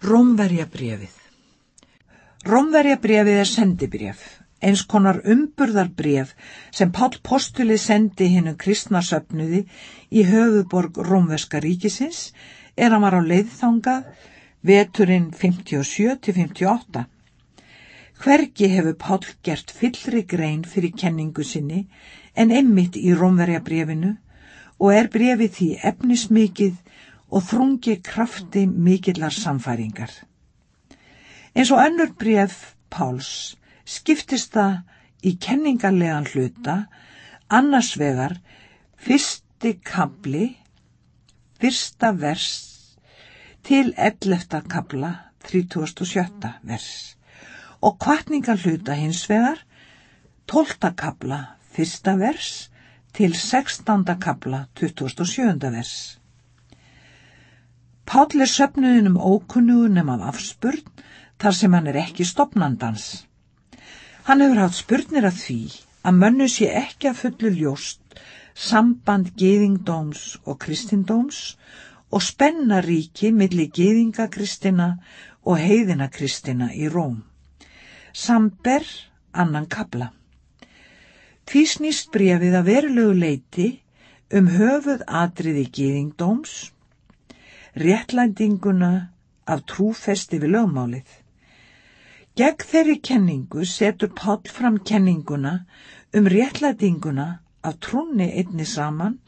Rómverjabrefið Rómverjabrefið er sendibref, eins konar umburðarbref sem Pál Postuli sendi hinnum kristnasöfnuði í höfuborg Rómverska ríkisins er hann var á leiðþangað veturinn 57-58. Hvergi hefur Pál gert fyllri grein fyrir kenningu sinni en einmitt í Rómverjabrefinu og er brefið því efnismikið og þrungi krafti mikillar samfæringar. Eins og önnur bref Páls skiptist það í kenningarlegan hluta, annars vegar fyrsti kabli, fyrsta vers til ellefta kabla, 37. vers og kvartningar hluta hins vegar, tólta kabla, fyrsta vers til 16. kabla, 27. vers. Páll er söpnuðin um ókunnugun um af afspurn þar sem hann er ekki stopnandans. Hann hefur haft spurnir að því að mönnu sé ekki að fullu ljóst samband geðingdóms og kristindóms og spenna ríki millir geðingakristina og heiðinakristina í Róm. Samber annan kabla. Því snýst brefið að verulegu leiti um höfuð atriði geðingdóms réttlændinguna af trúfesti við lögmálið. Gegn þeirri kenningu setur Páll fram kenninguna um réttlætinguna af trúni einni saman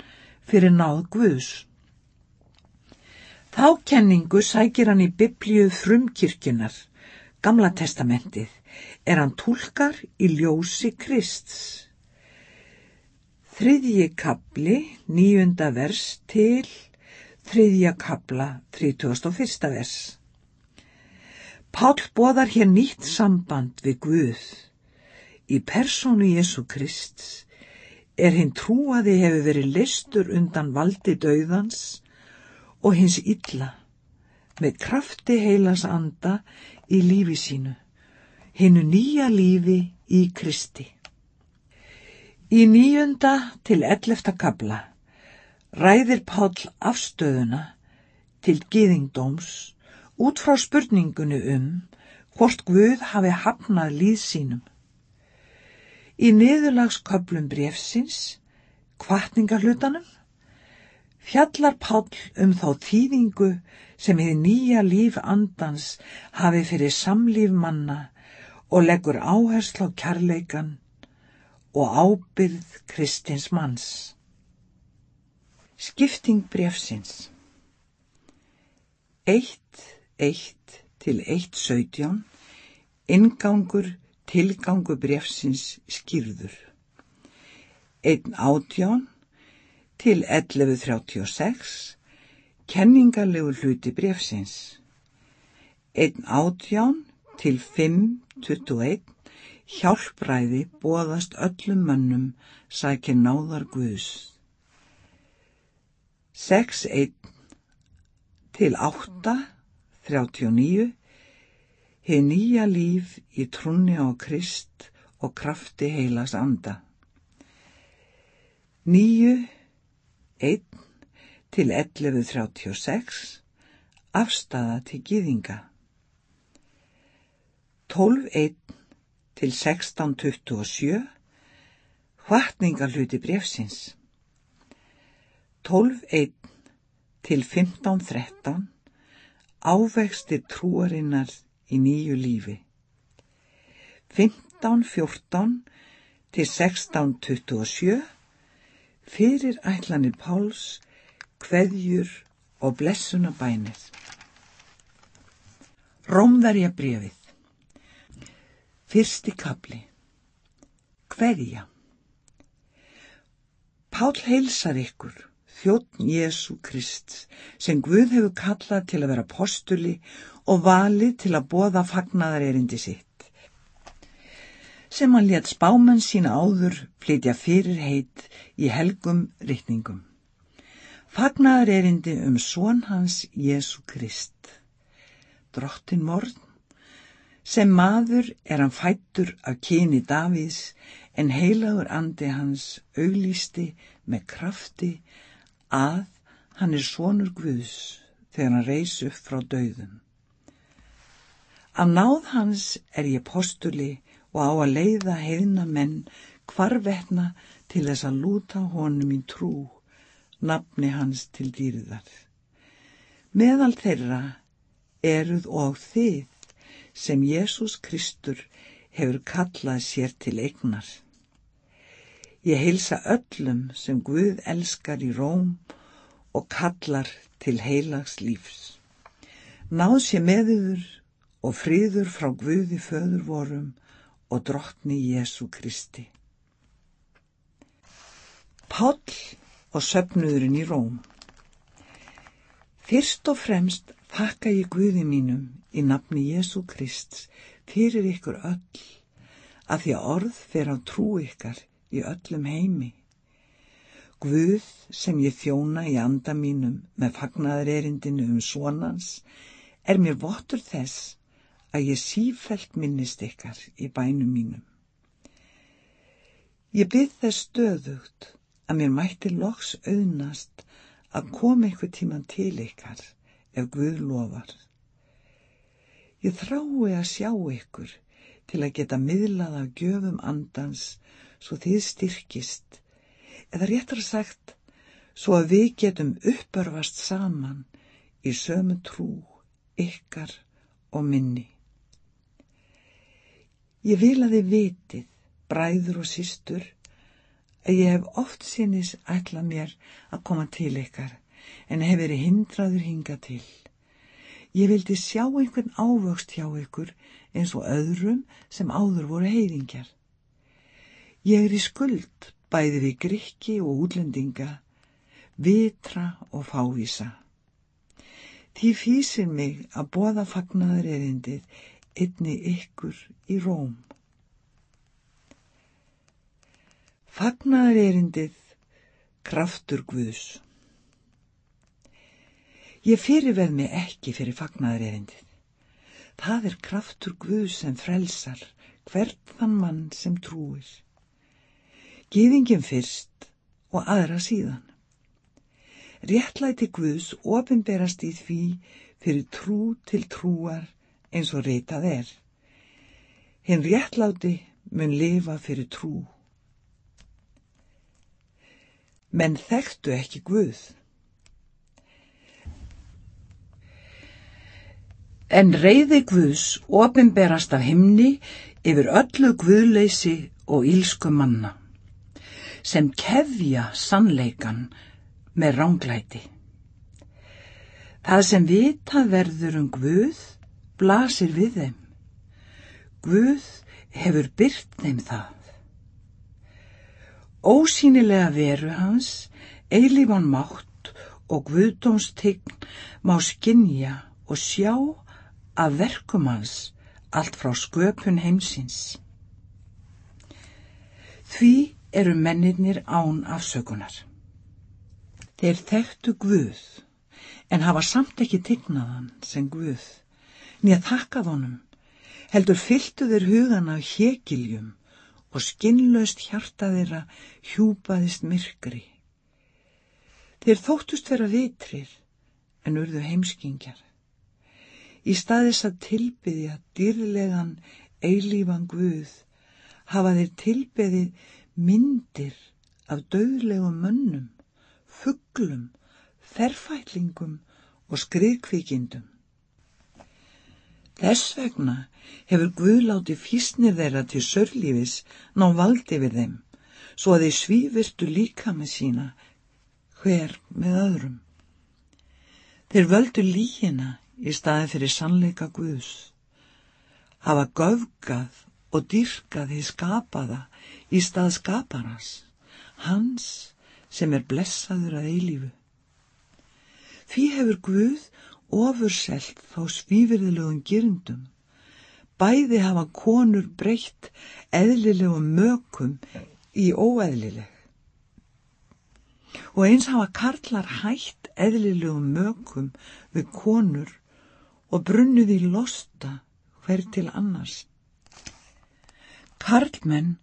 fyrir náð Guðs. Þá kenningu sækir hann í biblíu frumkirkjunar, Gamla testamentið, er hann tólkar í ljósi Krists. Þriðji kapli, nýjunda vers til þriðja kapla, 31. vers. Pál boðar hér nýtt samband við Guð. Í persónu Jésu Krist er hinn trúaði hefur verið listur undan valdi döðans og hins illa með krafti heilas anda í lífi sínu, hinnu nýja lífi í Kristi. Í nýjunda til ellefta kabla ræðir Páll afstöðuna til giðingdóms út frá spurningunni um hvort Guð hafi hafnað líð sínum. Í niðurlagsköplum brefsins, kvartningarhlutanum, fjallar Páll um þá þýðingu sem hefði nýja líf andans hafi fyrir samlíf manna og leggur áherslu á kærleikan og ábyrð kristins manns. Skipting brefsins 1.1 til 1.17 Ingangur tilgangu brefsins skýrður. 1.18 til 11.36 Kenningarlegu hluti brefsins 1.18 til 5.21 Hjálpræði bóðast öllum mönnum sækir náðar Guðs 6.1 til 8.39 Hið nýja líf í trunni á Krist og krafti heilas anda. 9.1 til 11.36 Afstafa til gýðinga. 12.1 til 16.27 Hvartningarluti brefsins. 12.1 til 15.13 Ávexti trúarinnar í nýju lífi. 15.14 til 16.27 Fyrir ætlanir Páls, kveðjur og blessunabænir Rómverja brefið Fyrsti kapli Kveðja. Pál heilsar ykkur þjóttn Jésu Krist sem Guð hefur kallað til að vera postuli og valið til að bóða fagnaðar erindi sitt. Sem hann létt spáman sína áður flytja fyrir heit í helgum rittningum. Fagnaðar erindi um svon hans Jésu Krist. Drottin morð Sem maður er hann fættur af kyni Davíðs en heilagur andi hans auglýsti með krafti að hann er svonur Guðs þegar hann reys upp frá dauðum. Af náð hans er ég postuli og á að leiða heiðna menn hvarvetna til þess að lúta honum í trú, nafni hans til dýrðar. Meðal þeirra eruð og þið sem Jésús Kristur hefur kallað sér til eignar. Ég heilsa öllum sem Guð elskar í róm og kallar til heilags lífs. Náð sé meðuður og fríður frá Guði föður vorum og drottni Jésu Kristi. Páll og söpnuðurinn í Róm Fyrst og fremst þakka ég Guði mínum í nafni Jésu Krist fyrir ykkur öll að því að orð fer á trú ykkar í öllum heimi. Guð sem ég þjóna í anda mínum með fagnaður erindinu um svonans er mér vottur þess að ég sífælt minnist ykkar í bænum mínum. Ég byrð þess stöðugt að mér mætti loks auðnast að koma eitthvað tíman til ykkar ef Guð lofar. Ég þrái að sjá ykkur til að geta miðlað af gjöfum andans svo þið styrkist, eða réttar sagt, svo að við getum uppörfast saman í sömu trú, ykkar og minni. Ég vil að þið vitið, bræður og sístur, að ég hef oft sinnis ætlað mér að koma til ykkar en hef verið hindraður hinga til. Ég vildi sjá einhvern ávöxt hjá ykkur eins og öðrum sem áður voru heiðingjar. Ég er í skuld bæði við grikki og útlendinga, vitra og fávisa. Því fýsir mig að bóða fagnaður erindið einni ykkur í róm. Fagnar erindið kraftur Guðs. Ég fyrirveð mig ekki fyrir fagnar erindið. Það er kraftur Guðs sem frelsar hvert þann mann sem trúir. Gýðingin fyrst og aðra síðan. Réttlæti Guðs ofinberast í því fyrir trú til trúar eins og ritað er. Hinn réttláti mun lifa fyrir trú. Menn þekktu ekki Guð. En reyði Guðs ofinberast af himni yfir öllu Guðleysi og ílsku manna, sem kefja sannleikan með ránglæti. Það sem vita verður um Guð blasir við þeim. Guð hefur byrt þeim það. Ósýnilega veru hans, eilífan mátt og Guðdómstign má skinja og sjá að verkum hans allt frá sköpun heimsins. Því eru mennirnir án afsökunar. Þeir þekktu Guð en hafa samt ekki tignaðan sem Guð nýja þakkað honum, heldur fylltu þeir hugan af hekiljum og skinnlaust hjarta þeirra hjúpaðist myrkri. Þeir þóttust vera vitrir en urðu heimskingjar. Í staðis að tilbyðja dýrlegan eilífan Guð hafa þeir tilbyðið myndir af döðlegum mönnum, fugglum, þerfætlingum og skriðkvikindum. Þess vegna hefur Guð látið físnir þeirra til sörlífis ná valdi við þeim, svo að þeir svífirtu líka með sína, hver með öðrum. Þeir völdu líina í staði fyrir sannleika Guðs, hafa göfgað og dyrkað því skapaða í stað skaparans, hans sem er blessaður að eilífu. Því hefur Guð ofurselt þá svífyrðilegum gyrndum. Bæði hafa konur breytt eðlilegum mökum í óeðlileg. Og eins hafa karlar hætt eðlilegum mökum við konur og brunnuð í losta hver til annars. Karlmenn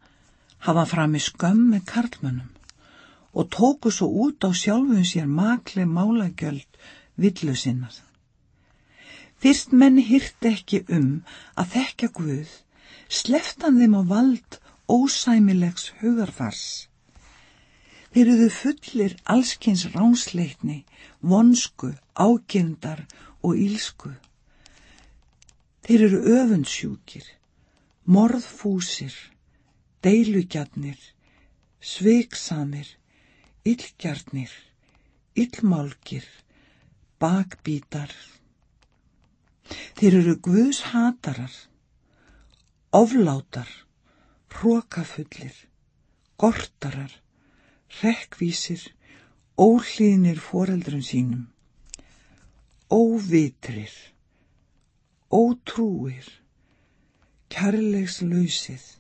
hafa frami skömm með karlmönnum og tóku svo út á sjálfum sér makle málagjöld villu sinnar. Fyrst menn hyrt ekki um að þekka Guð, sleftan þeim á vald ósæmilegs hugarfars. Þeir eruðu fullir allskins ránsleitni, vonsku, ákendar og ílsku. Þeir eru öfundsjúkir, morðfúsir, deilugjarnir, sveiksamir, illgjarnir, illmálkir, bakbítar. Þeir eru guðs hatarar, oflátar, hrókafullir, gortarar, rekkvísir, óhlýðnir foreldrum sínum, óvitrir, ótrúir, kærleikslausið,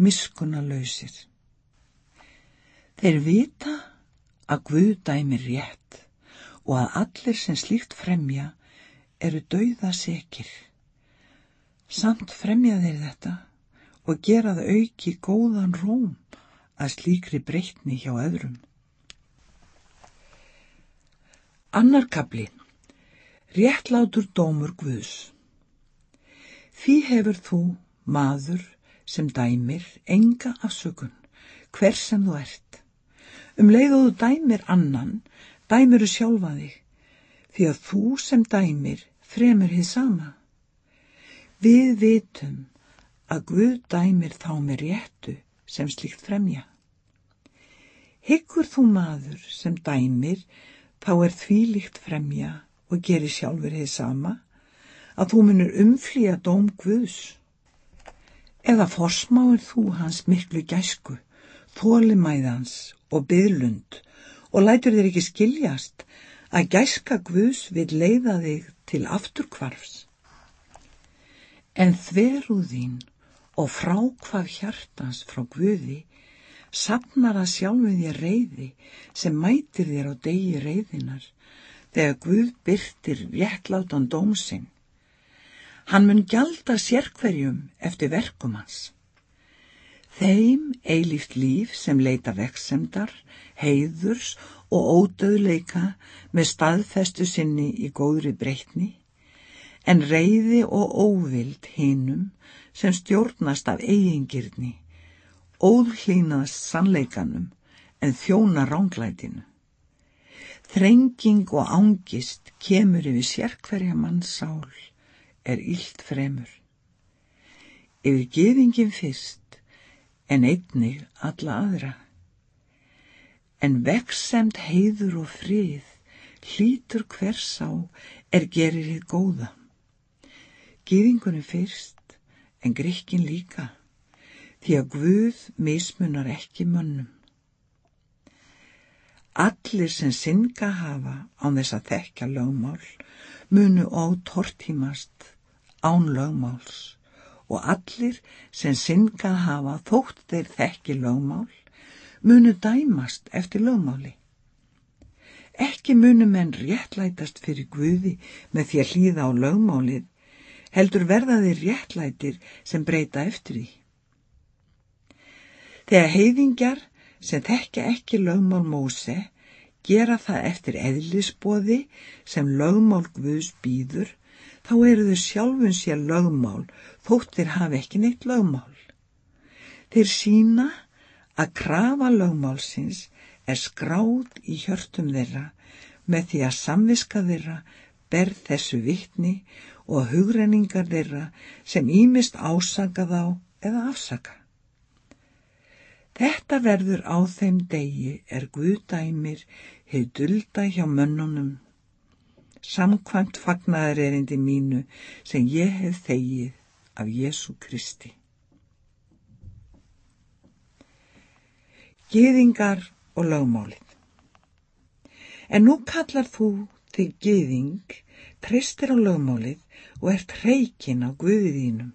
miskunalausið. Þeir vita að Guð dæmir rétt og að allir sem slíkt fremja eru dauða sekir. Samt fremja þeir þetta og gera það auki góðan róm að slíkri breytni hjá öðrum. Annar kapli Réttlátur dómur Guðs Því hefur þú, maður, sem dæmir, enga afsökun, hver sem þú ert. Um leið og þú dæmir annan, dæmiru sjálfa þig, því að þú sem dæmir fremur þið sama. Við vitum að Guð dæmir þá með réttu sem slíkt fremja. Hyggur þú maður sem dæmir, þá er því líkt fremja og gerir sjálfur þið sama, að þú munur umflýja dóm Guðs. Eða forsmáir þú hans miklu gæsku, þólimæðans og byðlund og lætur þér ekki skiljast að gæska Guðs vil leiða þig til afturkvarfs. En þverúðín og frákvað hjartans frá Guði sapnar að sjálfu þér reyði sem mætir þér á degi reyðinar þegar Guð byrtir réttlátan dómsinn. Hann mun gjalda sérkverjum eftir verkum hans. Þeim eilíft líf sem leita veksemdar, heiðurs og ódöðleika með staðfestu sinni í góðri breytni, en reyði og óvild hinum sem stjórnast af eigingirni, óðhlínast sannleikanum en þjóna ránglætinu. Þrenging og ángist kemur yfir sérkverja manns sál, er illt fremur. Yfir geðingin fyrst, en einnig alla aðra. En veksemt heiður og frið, hlítur hvers á, er gerir þið góða. Geðingunum fyrst, en grikkin líka, því að Guð mismunar ekki mönnum. Allir sem synga hafa án þess að þekka lögmál munu á tortímast án lögmáls og allir sem syngað hafa þótt þeir þekki lögmál munu dæmast eftir lögmáli. Ekki munu menn réttlætast fyrir Guði með því að hlýða á lögmálið, heldur verða þeir réttlætir sem breyta eftir því. Þegar heiðingjar sem þekka ekki lögmál Móse gera það eftir eðlisbóði sem lögmál Guðs býður, þá eru þau sjálfun sér lögmál þótt þeir hafi ekki neitt lögmál. Þeir sína að krafa lögmálsins er skráð í hjörtum þeirra með því að samviska þeirra ber þessu vittni og hugrenningar þeirra sem ímist ásaka þá eða afsaka. Þetta verður á þeim degi er Guðdæmir hefur dulda hjá mönnunum. Samkvæmt fagnaðar erindi mínu sem ég hef þegið af Jésu Kristi. Gýðingar og lögmálið En nú kallar þú þig gýðing, treystir á lögmálið og ert reykinn á Guðiðínum.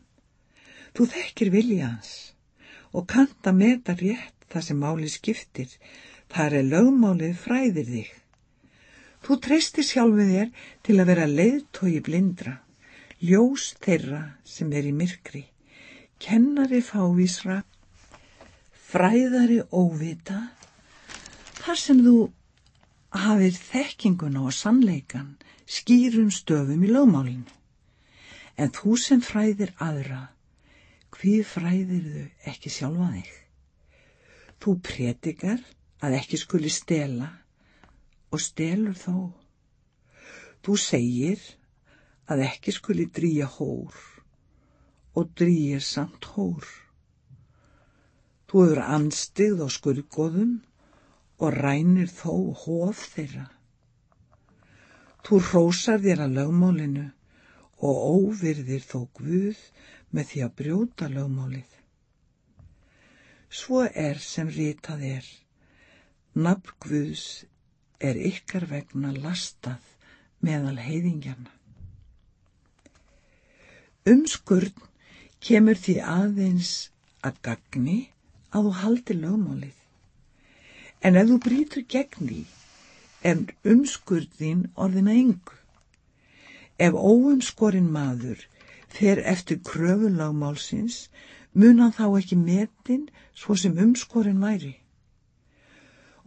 Þú þekkir vilja hans og kant að meta rétt það sem máli skiptir, þar er lögmálið fræðir þig. Þú treystir sjálfið þér til að vera leiðtói blindra, ljós þeirra sem er í myrkri, kennari fávísra, fræðari óvita, þar sem þú hafið þekkinguna og sannleikan skýrum stöfum í lögmálinu. En þú sem fræðir aðra, hví fræðir þau ekki sjálfa þig? Þú pretikar að ekki skuli stela og stelur þó. Þú segir að ekki skuli drýja hór og drýjir samt hór. Þú hefur anstigð á skurðgóðum og rænir þó hóf þeirra. Þú rósar þér að lögmálinu og óvirðir þó Guð með því að brjóta lögmálið. Svo er sem ritað er, nafn Guðs er ykkar vegna lastað meðal heiðingjarna. Umskurn kemur því aðeins að gagni að þú haldi lögmálið. En ef þú brítur gegn því, er umskurðin orðina yngu. Ef óumskorinn maður fer eftir kröfulagmálsins, mun hann þá ekki metin svo sem umskorinn væri.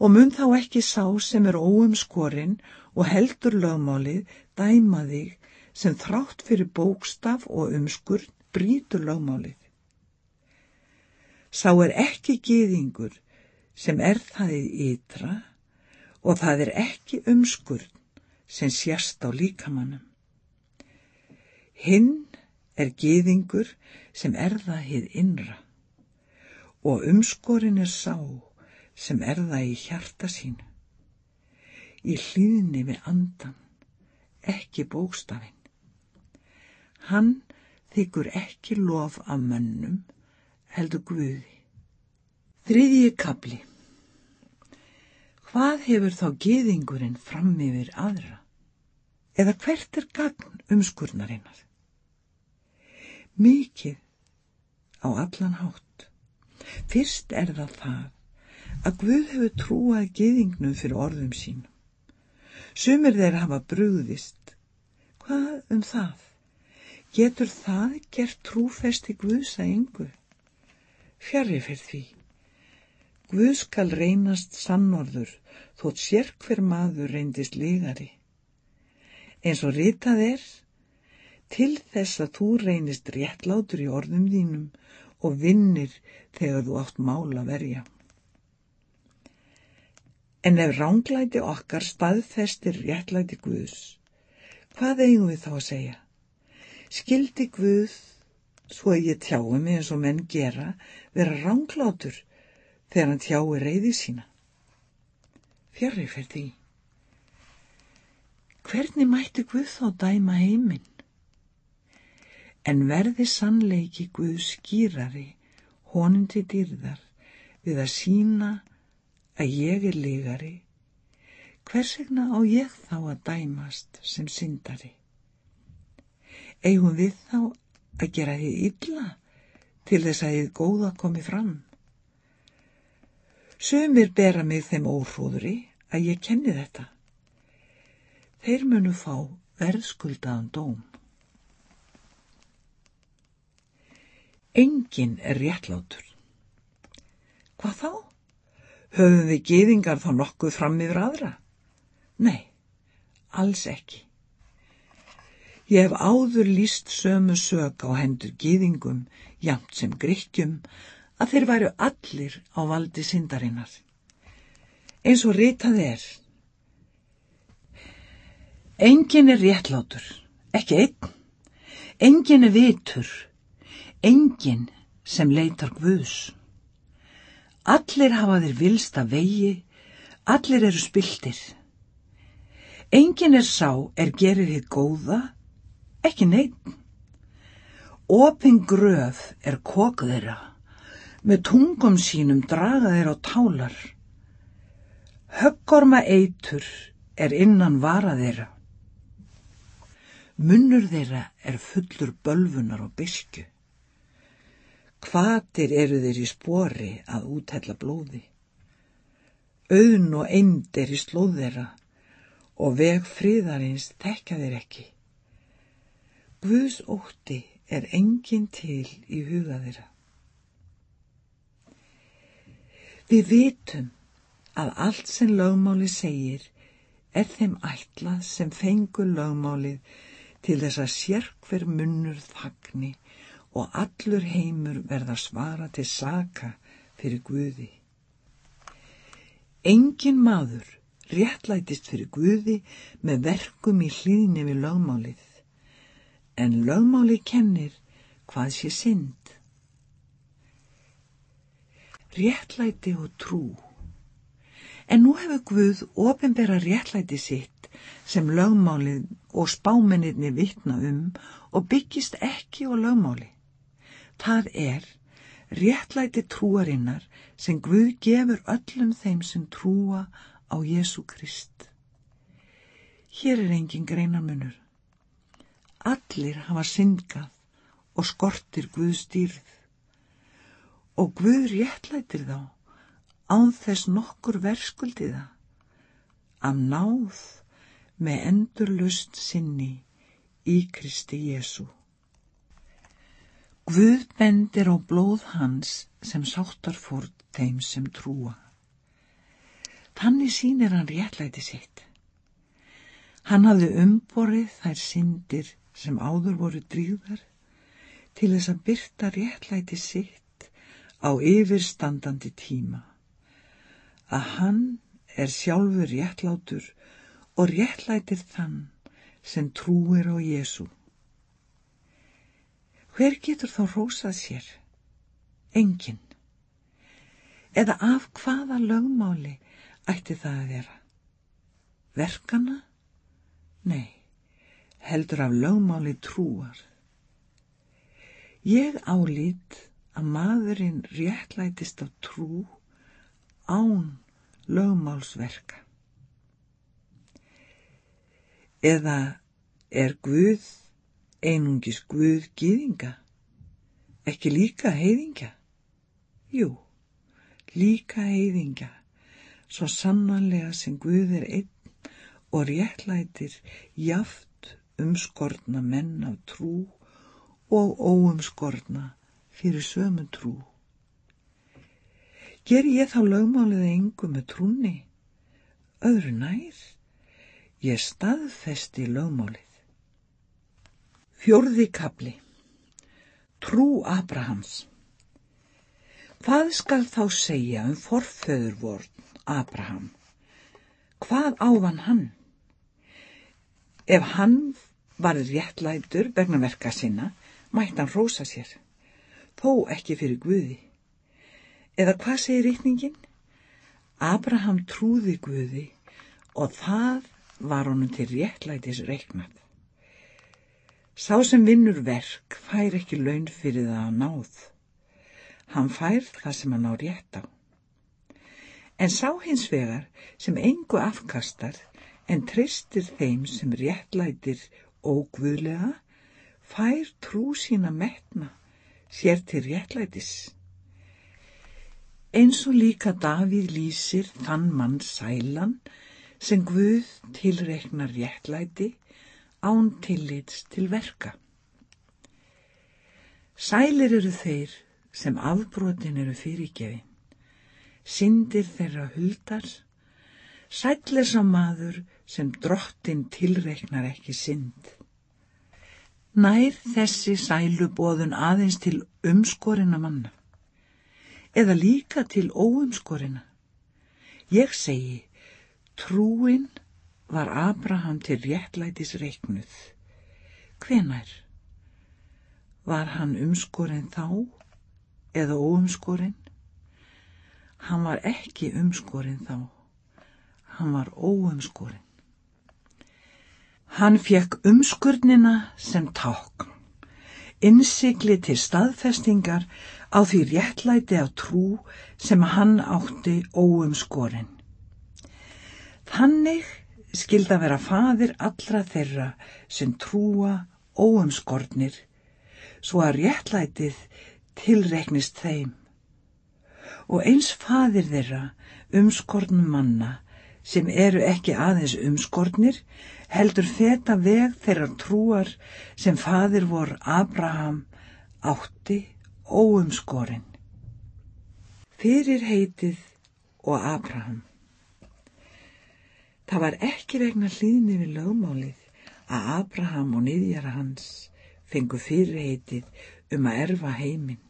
Og mun þá ekki sá sem er óumskorinn og heldur lögmálið dæma þig sem þrátt fyrir bókstaf og umskurð brítur lögmálið. Sá er ekki gýðingur sem er það í ytra og það er ekki umskurð sem sérst á líkamannum. Hinn er gýðingur sem er það hið innra og umskorin er sá sem er það í hjarta sínu. Í hlýðni við andan, ekki bókstafinn. Hann þykkur ekki lof af mönnum, heldur Guði. Þriðji kapli. Hvað hefur þá geðingurinn fram yfir aðra? Eða hvert er gagn umskurnarinnar? Mikið á allan hátt. Fyrst er það það að Guð hefur trúað geðingnum fyrir orðum sínum. Sumir þeir hafa brúðist. Hvað um það? Getur það gert trúfesti Guðs að yngu? Fjari fyrir því. Guð skal reynast sannorður þótt sér hver maður reyndist lígari. Eins og ritað er, til þess að þú reynist réttlátur í orðum þínum og vinnir þegar þú átt mála verja. En ef ránglæti okkar staðfestir réttlæti Guðs, hvað eigum við þá að segja? Skildi Guð, svo að ég tjáum mig eins og menn gera, vera ránglátur þegar hann tjái reyði sína. Fjarrir fyrir því. Hvernig mætti Guð þá dæma heiminn? En verði sannleiki Guð skýrari, honum til dýrðar, við að sína að ég er ligari, hvers vegna á ég þá að dæmast sem syndari? Eigum við þá að gera þið illa til þess að þið góða komi fram? Sumir bera mig þeim óhrúðri að ég kenni þetta. Þeir munu fá verðskuldaðan dóm. Engin er réttlátur. Hvað þá? Höfum við geðingar þá nokkuð fram yfir aðra? Nei, alls ekki. Ég hef áður líst sömu sög á hendur geðingum, jamt sem gríkjum, að þeir væru allir á valdi syndarinnar. Eins og ritað er. Engin er réttlátur, ekki einn. Engin er vitur, engin sem leitar guðs. Allir hafa þeir vilsta vegi, allir eru spiltir. Engin er sá er gerir hitt góða, ekki neitt. Opin gröf er kokk þeirra með tungum sínum draga þeir á tálar. Höggorma eitur er innan vara þeirra. Munnur þeirra er fullur bölfunar og bisku. Hvatir eru þeir í spori að úthella blóði. Auðn og eind er í slóð þeirra og veg fríðarins tekja þeir ekki. Guðs ótti er engin til í huga þeirra. Við vitum að allt sem lögmáli segir er þeim ætlað sem fengur lögmálið til þess að sérkver munnur þagni og allur heimur verða svara til saka fyrir Guði. Engin maður réttlætist fyrir Guði með verkum í hlýðni við lögmálið, en lögmáli kennir hvað sé synd. Réttlæti og trú. En nú hefur Guð ofinbera réttlæti sitt sem lögmálið og spámenninni vittna um og byggist ekki á lögmáli. Það er réttlæti trúarinnar sem Guð gefur öllum þeim sem trúa á Jésu Krist. Hér er engin greinarmunur. Allir hafa syndgað og skortir Guð stýrð og Guð réttlætir þá án þess nokkur verskuldiða af náð með endurlust sinni í Kristi Jésu. Guð bendir á blóð hans sem sáttar fórt þeim sem trúa. Þannig sínir hann réttlæti sitt. Hann hafði umborið þær syndir sem áður voru dríðar til þess að byrta réttlæti sitt á yfirstandandi tíma. Að hann er sjálfur réttlátur og réttlætir þann sem trúir á Jésu. Hver getur þá rósað sér? Engin. Eða af hvaða lögmáli ætti það að vera? Verkana? Nei, heldur af lögmáli trúar. Ég álít að maðurinn réttlætist af trú án lögmálsverka. Eða er Guð einungis Guð gýðinga, ekki líka heiðinga? Jú, líka heiðinga, svo sannanlega sem Guð er einn og réttlætir jaft umskortna menn af trú og óumskortna fyrir sömu trú. Ger ég þá lögmálið engu með trúni? Öðru nær, ég staðfesti lögmálið. Fjórði kapli Trú Abrahams Hvað skal þá segja um forföðurvorn Abraham? Hvað ávan hann? Ef hann var réttlætur vegna verka sinna, mætti hann rósa sér, þó ekki fyrir Guði. Eða hvað segir rítningin? Abraham trúði Guði og það var honum til réttlætis reiknað. Sá sem vinnur verk fær ekki laun fyrir það að náð. Hann fær það sem hann á rétt á. En sá hins vegar sem engu afkastar en tristir þeim sem réttlætir ógvöðlega fær trú sína metna sér til réttlætis. Eins og líka Davíð lýsir þann mann sælan sem Guð tilreiknar réttlæti án tillits til verka. Sælir eru þeir sem afbrotin eru fyrirgefin, syndir þeirra huldar, sælir sá maður sem drottin tilreiknar ekki synd. Nær þessi sælubóðun aðeins til umskorina manna, eða líka til óumskorina. Ég segi, trúin var Abraham til réttlætis reiknuð. Hvenær? Var hann umskorinn þá eða óumskorinn? Hann var ekki umskorinn þá. Hann var óumskorinn. Hann fekk umskurnina sem tákn, innsikli til staðfestingar á því réttlæti af trú sem hann átti óumskorinn. Þannig skilda vera fadir allra þeirra sem trúa óumskornir svo að réttlætið tilreiknist þeim. Og eins fadir þeirra umskornum manna sem eru ekki aðeins umskornir heldur þetta veg þeirra trúar sem fadir vor Abraham átti óumskorinn. Fyrir heitið og Abraham Það var ekki vegna hlýðni við lögmálið að Abraham og niðjara hans fengu fyrirheitið um að erfa heiminn,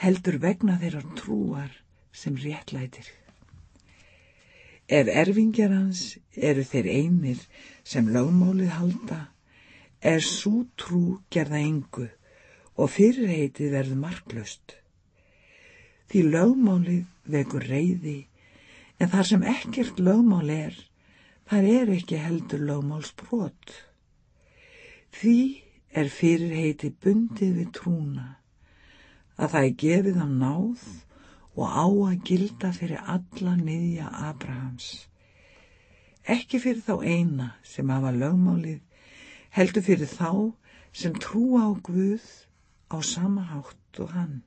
heldur vegna þeirra trúar sem réttlætir. Ef erfingjar hans eru þeir einir sem lögmálið halda, er svo trú gerða engu og fyrirheitið verður marklaust. Því lögmálið vekur reyði, en þar sem ekkert lögmál er, þar er ekki heldur lögmálsbrot. Því er fyrirheiti bundið við trúna, að það er gefið á náð og á að gilda fyrir alla niðja Abrahams. Ekki fyrir þá eina sem hafa lögmálið, heldur fyrir þá sem trúa á Guð á sama hátt og hann.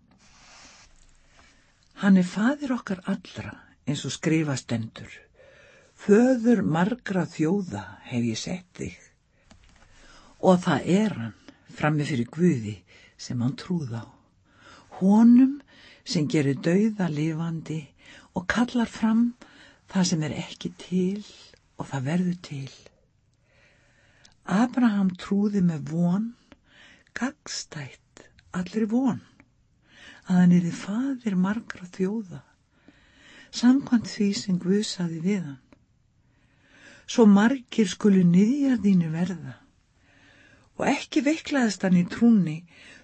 Hann er fadir okkar allra eins og skrifastendur. Föður margra þjóða hef ég sett þig. Og það er hann frammi fyrir Guði sem hann trúð á. Honum sem gerir dauða lifandi og kallar fram það sem er ekki til og það verður til. Abraham trúði með von, gagstætt allir von, að hann er í fadir margra þjóða, samkvæmt því sem Guð saði við hann. Svo margir skulu niðjar þínu verða og ekki veiklaðist hann í trúni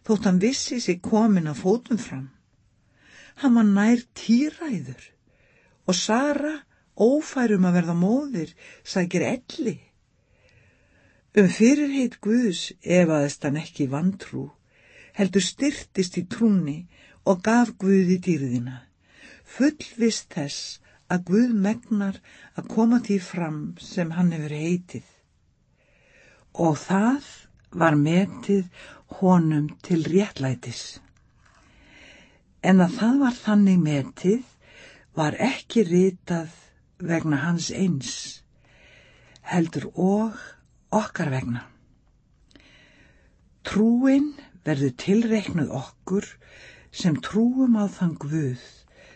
þótt hann vissi sig komin að fótum fram. Hann var nær týræður og Sara ófærum að verða móðir sækir elli. Um fyrirheit Guðs efaðist hann ekki vantrú, heldur styrtist í trúni og gaf Guði dýrðina, fullvist þess að Guð megnar að koma því fram sem hann hefur heitið. Og það var metið honum til réttlætis. En að það var þannig metið var ekki ritað vegna hans eins, heldur og okkar vegna. Trúin verður tilreiknuð okkur sem trúum á þann Guð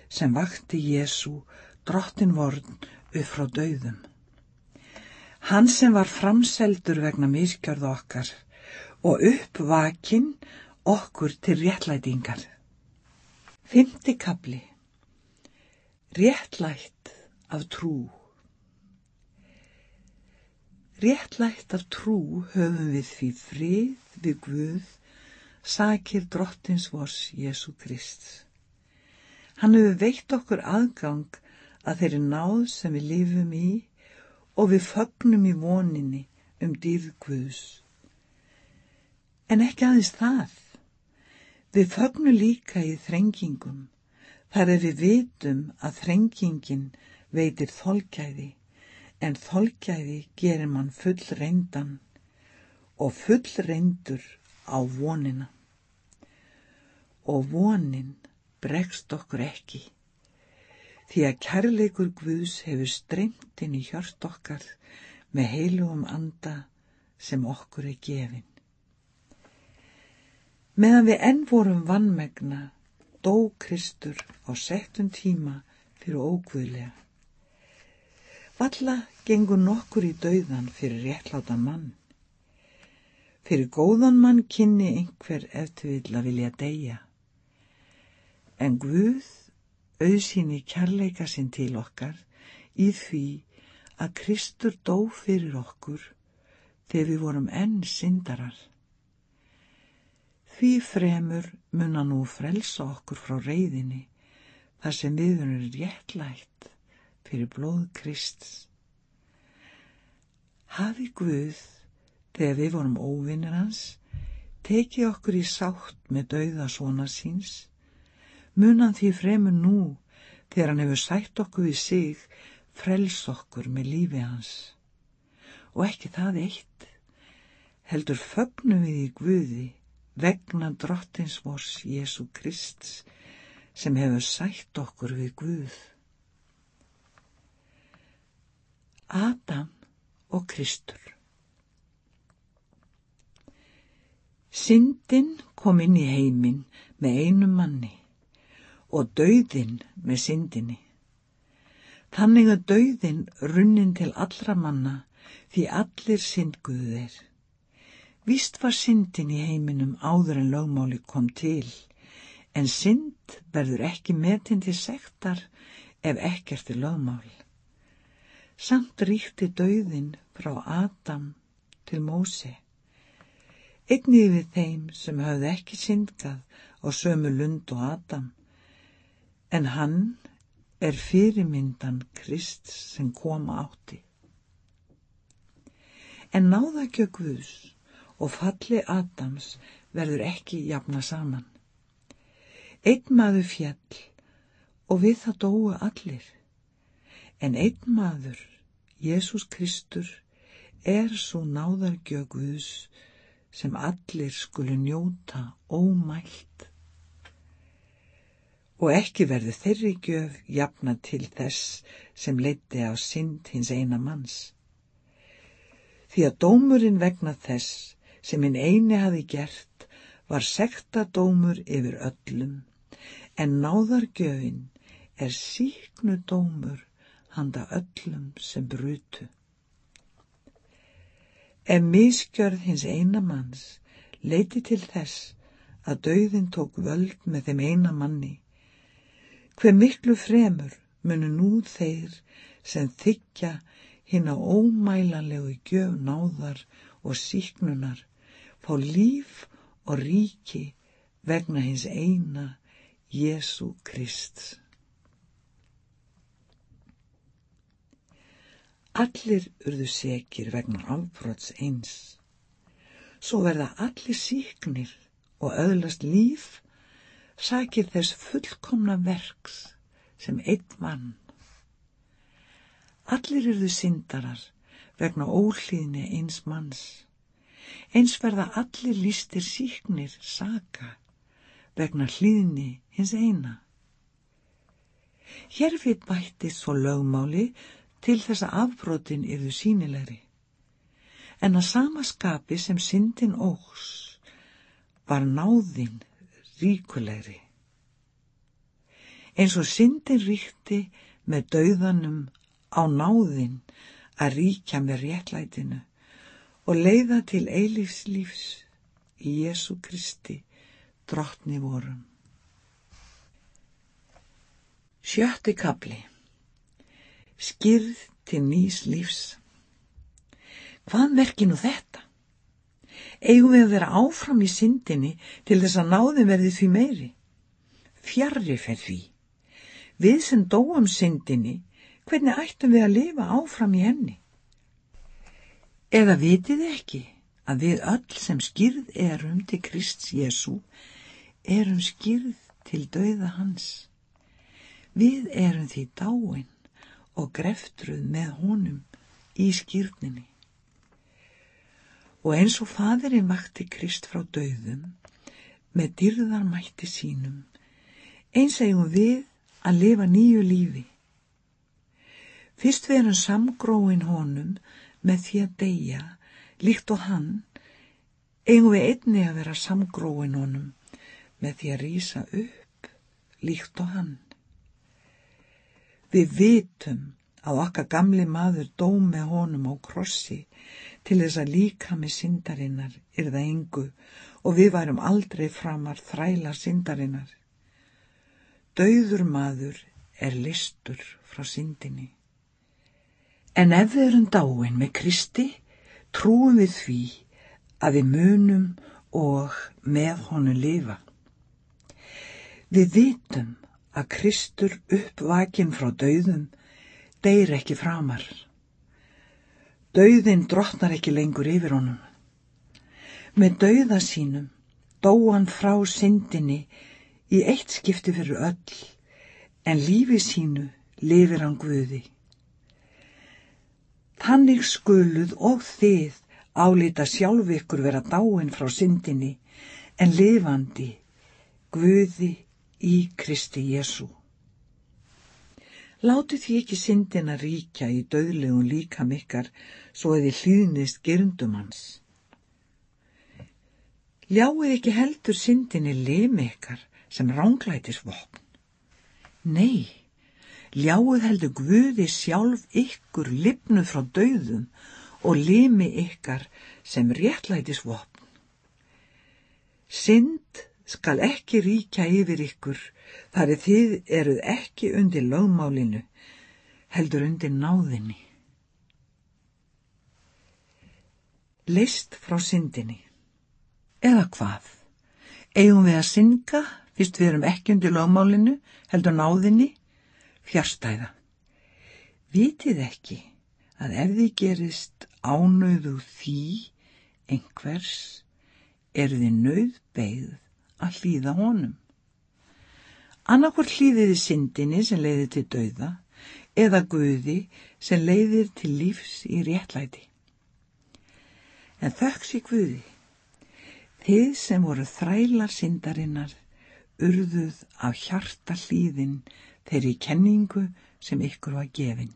sem vakti Jésu drottin vorn upp frá dauðum. Hann sem var framseldur vegna miskjörð okkar og uppvakinn okkur til réttlætingar. Fymti kapli Réttlætt af trú Réttlætt af trú höfum við því frið við Guð sakir drottins vors Jésu Krist. Hann hefur veitt okkur aðgang að þeirri náð sem við lifum í og við fögnum í voninni um Guðs. En ekki aðeins það. Við fögnum líka í þrengingum, þar ef við vitum að þrengingin veitir þolgæði, en þolgæði gerir mann full reyndan og full reyndur á vonina. Og vonin bregst okkur ekki, því að kærleikur Guðs hefur streymt inn í hjört okkar með heilugum anda sem okkur er gefin. Meðan við enn vorum vannmegna, dó Kristur á settum tíma fyrir ókvöðlega. Valla gengur nokkur í dauðan fyrir réttlátan mann. Fyrir góðan mann kynni einhver eftir vill að vilja deyja. En Guð auðsýni kærleika sinn til okkar í því að Kristur dó fyrir okkur þegar við vorum enn syndarar. Því fremur munna nú frelsa okkur frá reyðinni þar sem við erum réttlætt fyrir blóð Krist. Hafi Guð, þegar við vorum óvinnir hans, tekið okkur í sátt með dauða svona síns, munan því fremur nú, þegar hann hefur sætt okkur við sig, frels okkur með lífi hans. Og ekki það eitt, heldur fögnum við í Guði vegna drottins vors Jésu Krist sem hefur sætt okkur við Guð. Adam og Kristur Syndin kom inn í heiminn með einu manni og dauðin með syndinni. Þannig að dauðin runnin til allra manna því allir syndguðu þeir. Vist var syndin í heiminum áður en lögmáli kom til, en synd verður ekki metin til sektar ef ekkert er lögmál. Samt ríkti dauðin frá Adam til Mósi. Einnið við þeim sem hafði ekki syndgað á sömu lund og Adam, en hann er fyrirmyndan Krist sem koma átti. En náðakjö Guðs og falli Adams verður ekki jafna saman. Einn maður fjall og við það dóu allir, en einn maður, Jésús Kristur, er svo náðargjög Guðs sem allir skulu njóta ómælt og ekki verður þeirri gjöf jafna til þess sem leiti á synd hins eina manns. Því að dómurinn vegna þess sem hinn eini hafi gert var sekta dómur yfir öllum, en náðargjöfin er síknu dómur handa öllum sem brutu. Ef miskjörð hins eina manns leiti til þess að dauðin tók völd með þeim eina manni, hver miklu fremur munu nú þeir sem þykja hinn á ómælanlegu gjöf náðar og síknunar fá líf og ríki vegna hins eina Jésu Krist. Allir urðu sekir vegna afbrots eins. Svo verða allir síknir og öðlast líf sakir þess fullkomna verks sem einn mann. Allir eruðu syndarar vegna óhlýðni eins manns. Eins verða allir lístir síknir saka vegna hlýðni hins eina. Hér við bætti svo lögmáli til þess að afbrotin eruðu sínilegri. En að sama skapi sem syndin ógs var náðinn ríkulegri. Eins og syndin ríkti með dauðanum á náðin að ríkja með réttlætinu og leiða til eilífslífs í Jésu Kristi drottni vorum. Sjötti kapli Skýrð til nýs lífs Hvað merkir nú þetta? Eigum við að vera áfram í syndinni til þess að náðum verði því meiri. Fjarrir fer því. Við sem dóum syndinni, hvernig ættum við að lifa áfram í henni? Eða vitið ekki að við öll sem skýrð erum til Krist Jésu erum skýrð til dauða hans. Við erum því dáin og greftruð með honum í skýrninni og eins og fadirinn vakti Krist frá döðum með dyrðarmætti sínum, eins eigum við að lifa nýju lífi. Fyrst við erum samgróin honum með því að deyja, líkt og hann, eigum við einni að vera samgróin honum með því að rýsa upp, líkt og hann. Við vitum að okkar gamli maður dó með honum á krossi til þess að líka með syndarinnar er það engu og við værum aldrei framar þræla syndarinnar. Dauður maður er listur frá syndinni. En ef við erum dáin með Kristi, trúum við því að við munum og með honu lifa. Við vitum að Kristur uppvakin frá dauðum deyr ekki framar. Dauðin drottnar ekki lengur yfir honum. Með dauða sínum dóan frá syndinni í eitt skipti fyrir öll, en lífi sínu lifir hann Guði. Þannig skuluð og þið álita sjálf ykkur vera dáin frá syndinni, en lifandi Guði í Kristi Jésu. Látu því ekki syndina ríkja í döðlegum líka mikkar svo að þið hlýðnist gerundum hans. Ljáið ekki heldur syndinni lim ykkar sem ránglætis vopn. Nei, Ljáuð heldur Guði sjálf ykkur lipnu frá dauðum og limi ykkar sem réttlætisvopn. Synd skal ekki ríkja yfir ykkur, þar er þið eruð ekki undir lögmálinu, heldur undir náðinni. List frá syndinni. Eða hvað? Eigum við að synga, fyrst við erum ekki undir lögmálinu, heldur náðinni? Fjárstæða. Vitið ekki að ef þið gerist ánöðu því einhvers, eru þið nöðbeigð að hlýða honum. Annarkvort hlýðiði syndinni sem leiðir til dauða eða guði sem leiðir til lífs í réttlæti. En þöks í guði, þið sem voru þrælar syndarinnar, urðuð af hjarta hlýðin þeirri kenningu sem ykkur var gefin.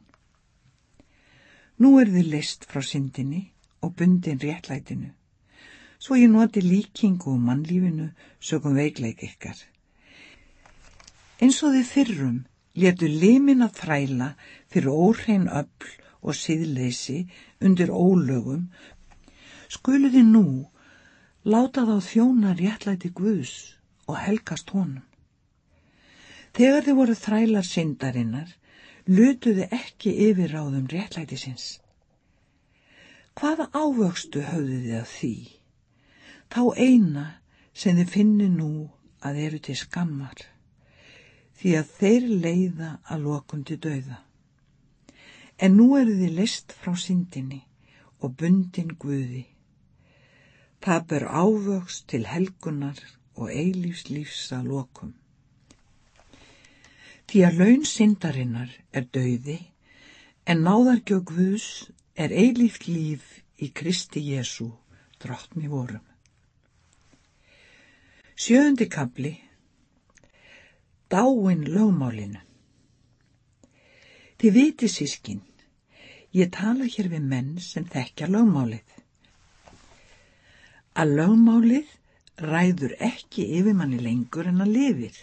Nú er þið list frá syndinni og bundin réttlætinu svo ég noti líkingu um mannlífinu sögum veikleik ykkar. Eins og þið fyrrum letu limin að þræla fyrir óhrein öll og síðleysi undir ólögum, skuluði nú láta þá þjóna réttlæti Guðs og helgast honum. Þegar þið voru þrælar syndarinnar, lutuði ekki yfir ráðum réttlæti sinns. Hvaða ávöxtu höfðu þið að því? þá eina sem þið finni nú að eru til skammar, því að þeir leiða að lokum til dauða. En nú eru þið list frá syndinni og bundin Guði. Það ber ávöxt til helgunar og eilífslífs að lokum. Því að laun syndarinnar er dauði, en náðargjóð Guðs er eilíft líf í Kristi Jésu, drottni vorum. Sjöndi kabli Dáin lögmálinu Þið viti sískin, ég tala hér við menn sem þekkja lögmálið. Að lögmálið ræður ekki yfir manni lengur en að lifir.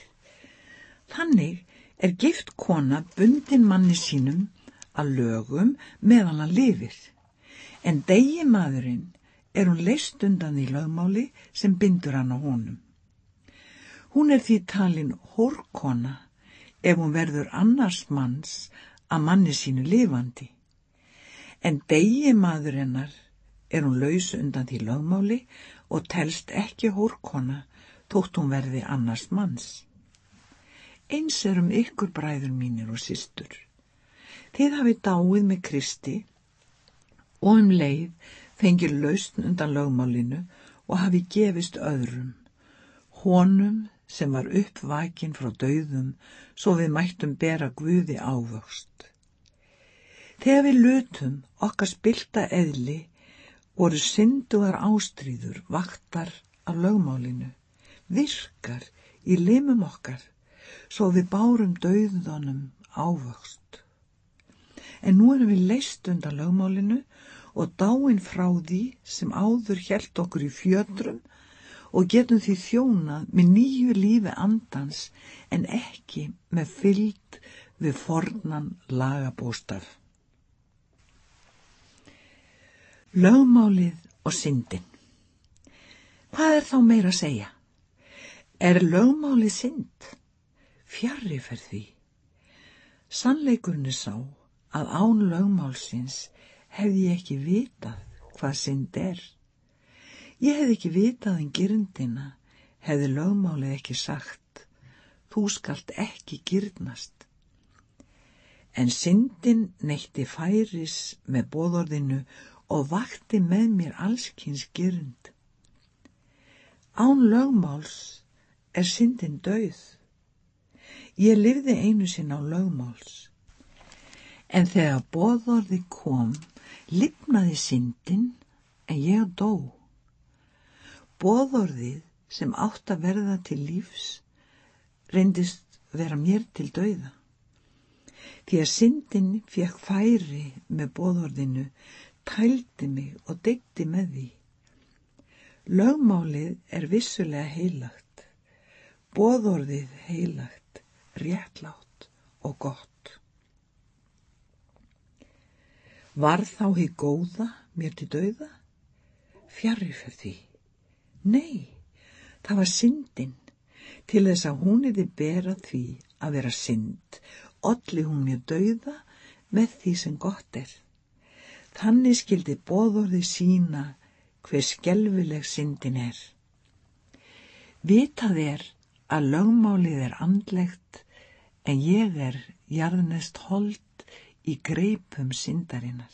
Þannig er gift kona bundin manni sínum að lögum meðan að lifir. En degi maðurinn er hún leist undan í lögmáli sem bindur hann á honum. Hún er því talin hórkona ef hún verður annars manns að manni sínu lifandi. En degi maður hennar er hún laus undan því lögmáli og telst ekki hórkona þótt hún verði annars manns. Eins er um ykkur bræður mínir og sístur. Þið hafi dáið með Kristi og um leið fengir lausn undan lögmálinu og hafi gefist öðrum, honum sem var uppvakin frá dauðum svo við mættum bera Guði ávöxt. Þegar við lutum okkar spilta eðli voru synduar ástríður vaktar af lögmálinu, virkar í limum okkar svo við bárum dauðunum ávöxt. En nú erum við leist undan lögmálinu og dáin frá því sem áður hjælt okkur í fjötrum og getum því þjónað með nýju lífi andans en ekki með fyllt við fornan lagabóstaf. Lögmálið og syndin Hvað er þá meira að segja? Er lögmálið synd? Fjarrri fer því. Sannleikurinn er sá að án lögmálsins hefði ég ekki vitað hvað synd er. Ég hef ekki vitað en gyrndina, hefði lögmálið ekki sagt, þú skalt ekki gyrnast. En syndin neytti færis með bóðorðinu og vakti með mér allskynns gyrnd. Án lögmáls er syndin dauð. Ég lifði einu sinn á lögmáls. En þegar bóðorði kom, lifnaði syndin en ég dó. Bóðorðið sem átt að verða til lífs reyndist vera mér til dauða. Því að syndin fekk færi með bóðorðinu, tældi mig og degti með því. Lögmálið er vissulega heilagt, bóðorðið heilagt, réttlátt og gott. Var þá hér góða mér til dauða? Fjarrir fyrir því. Nei, það var syndin. Til þess að hún eði bera því að vera synd, olli hún mér dauða með því sem gott er. Þannig skildi bóðorði sína hver skelvileg syndin er. Vitað er að lögmálið er andlegt en ég er jarðnest hold í greipum syndarinnar.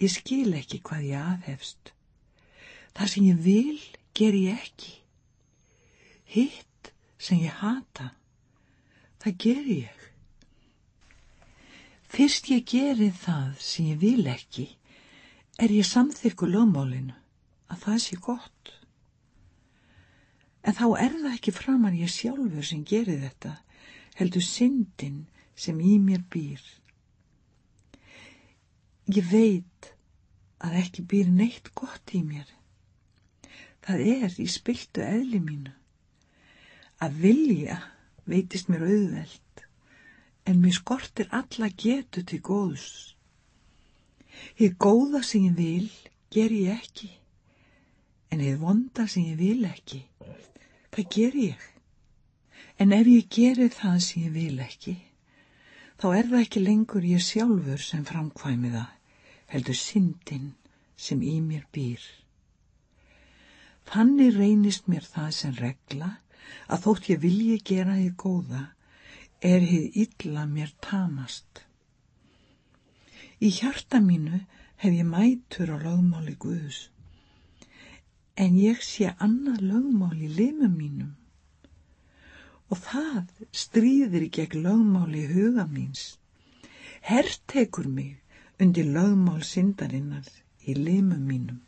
Ég skil ekki hvað ég aðhefst. Það sem ég vil ger ég ekki. Hitt sem ég hata, það ger ég. Fyrst ég geri það sem ég vil ekki, er ég samþyrku lögmálinu að það sé gott. En þá er það ekki framar ég sjálfur sem geri þetta, heldur syndin sem í mér býr. Ég veit að ekki býr neitt gott í mér. Það er í spiltu eðli mínu. Að vilja veitist mér auðveld, en mér skortir alla getu til góðs. Þið góða sem ég vil ger ég ekki, en þið vonda sem ég vil ekki, það ger ég. En ef ég gerir það sem ég vil ekki, þá er það ekki lengur ég sjálfur sem framkvæmi það, heldur syndin sem í mér býr. Þannig reynist mér það sem regla að þótt ég vilji gera þið góða, er þið illa mér tamast. Í hjarta mínu hef ég mætur á lögmáli Guðs, en ég sé annað lögmáli limum mínum og það stríðir gegn lögmáli huga míns. Herrtekur mig undir lögmál syndarinnar í limum mínum.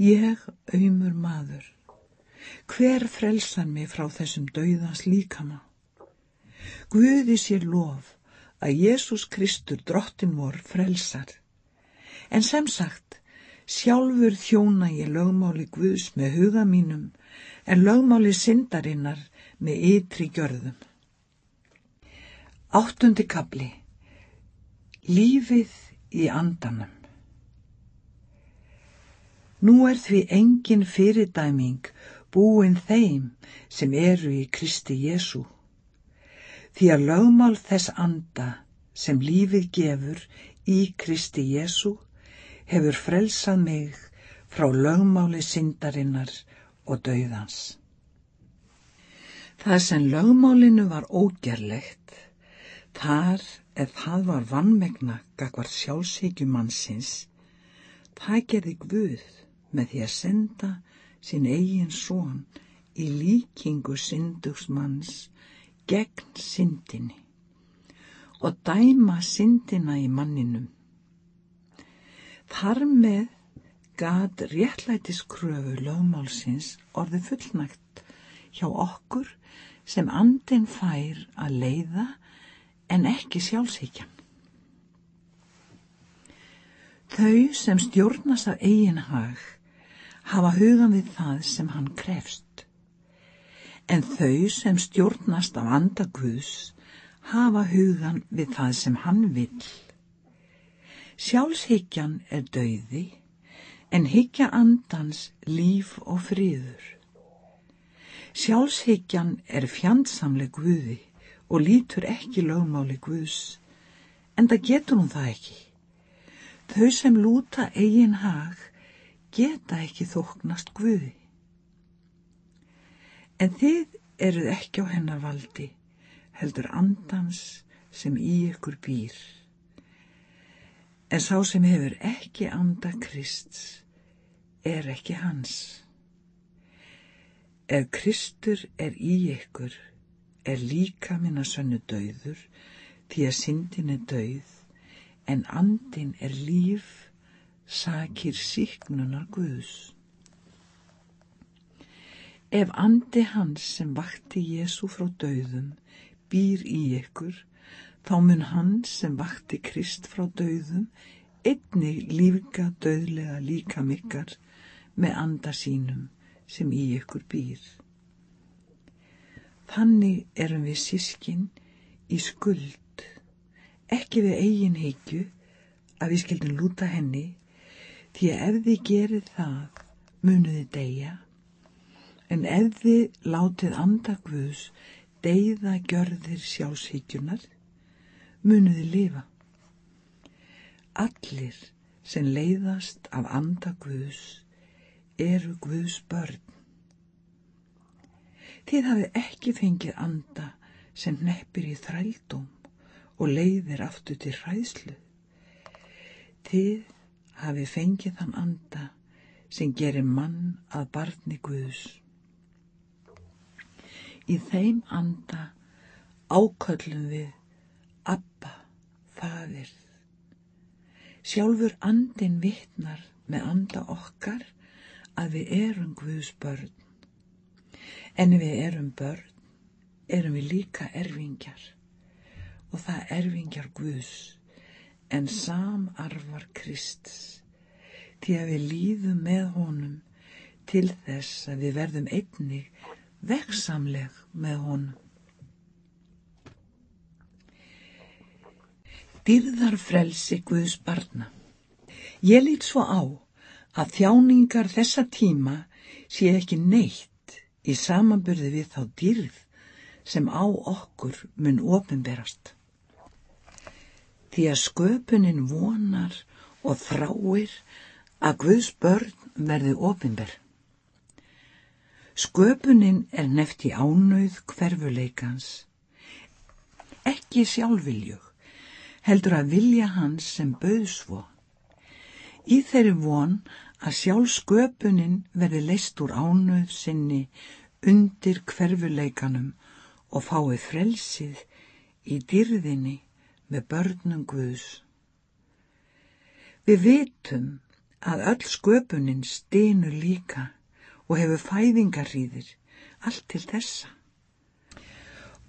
Ég, auðmur maður, hver frelsar mig frá þessum dauðans líkama? Guði sér lof að Jésús Kristur drottin vor frelsar. En sem sagt, sjálfur þjóna ég lögmáli Guðs með huga mínum en lögmáli syndarinnar með ytri gjörðum. Áttundi kabli Lífið í andanum Nú er því engin fyrirdæming búin þeim sem eru í Kristi Jésu. Því að lögmál þess anda sem lífið gefur í Kristi Jésu hefur frelsað mig frá lögmáli syndarinnar og dauðans. Það sem lögmálinu var ógerlegt, þar ef það var vannmegna gagvar sjálfsíkjumannsins, það gerði Guð með því að senda sín eigin són í líkingu syndugsmanns gegn syndinni og dæma syndina í manninum. Þar með gat réttlætiskröfu lögmálsins orði fullnægt hjá okkur sem andin fær að leiða en ekki sjálfsíkjan. Þau sem stjórnast af eigin hag hafa hugan við það sem hann krefst. En þau sem stjórnast af andaguðs hafa hugan við það sem hann vill. Sjálfshyggjan er dauði, en hyggja andans líf og friður. Sjálfshyggjan er fjandsamleg guði og lítur ekki lögmáli guðs, en það getur hún það ekki. Þau sem lúta eigin hag geta ekki þóknast Guði. En þið eruð ekki á hennar valdi, heldur andans sem í ykkur býr. En sá sem hefur ekki anda Krists er ekki hans. Ef Kristur er í ykkur, er líka minna sönnu döður, því að syndin er döð, en andin er líf sakir síknunar Guðs. Ef andi hans sem vakti Jésu frá döðum býr í ykkur, þá mun hans sem vakti Krist frá döðum einni lífga döðlega líka mikkar með anda sínum sem í ykkur býr. Þannig erum við sískin í skuld, ekki við eigin heikju að við skildum lúta henni því ef þið gerir það munuði deyja en ef þið látið andagvus deyða gjörðir sjálfshyggjunar munuði lifa. Allir sem leiðast af andagvus eru Guðs börn. Þið hafið ekki fengið anda sem neppir í þrældóm og leiðir aftur til hræðslu. Þið hafið fengið þann anda sem gerir mann að barni Guðs. Í þeim anda áköllum við Abba, fadir. Sjálfur andin vittnar með anda okkar að við erum Guðs börn. En við erum börn, erum við líka erfingjar og það erfingjar Guðs en samarvar Krist því að við líðum með honum til þess að við verðum einnig veksamleg með honum. Dýrðar frelsi Guðs barna. Ég lít svo á að þjáningar þessa tíma sé ekki neitt í samanburði við þá dýrð sem á okkur mun ofinberast. Því að sköpunin vonar og þráir að Guðs börn verði ofinber. Sköpunin er neft í ánauð hverfuleikans, ekki sjálfviljug, heldur að vilja hans sem bauðsvo. Í þeirri von að sjálf sköpunin verði leist úr ánauð sinni undir hverfuleikanum og fái frelsið í dyrðinni með börnum Guðs. Við vitum að öll sköpunin stinu líka og hefur fæðingarýðir allt til þessa.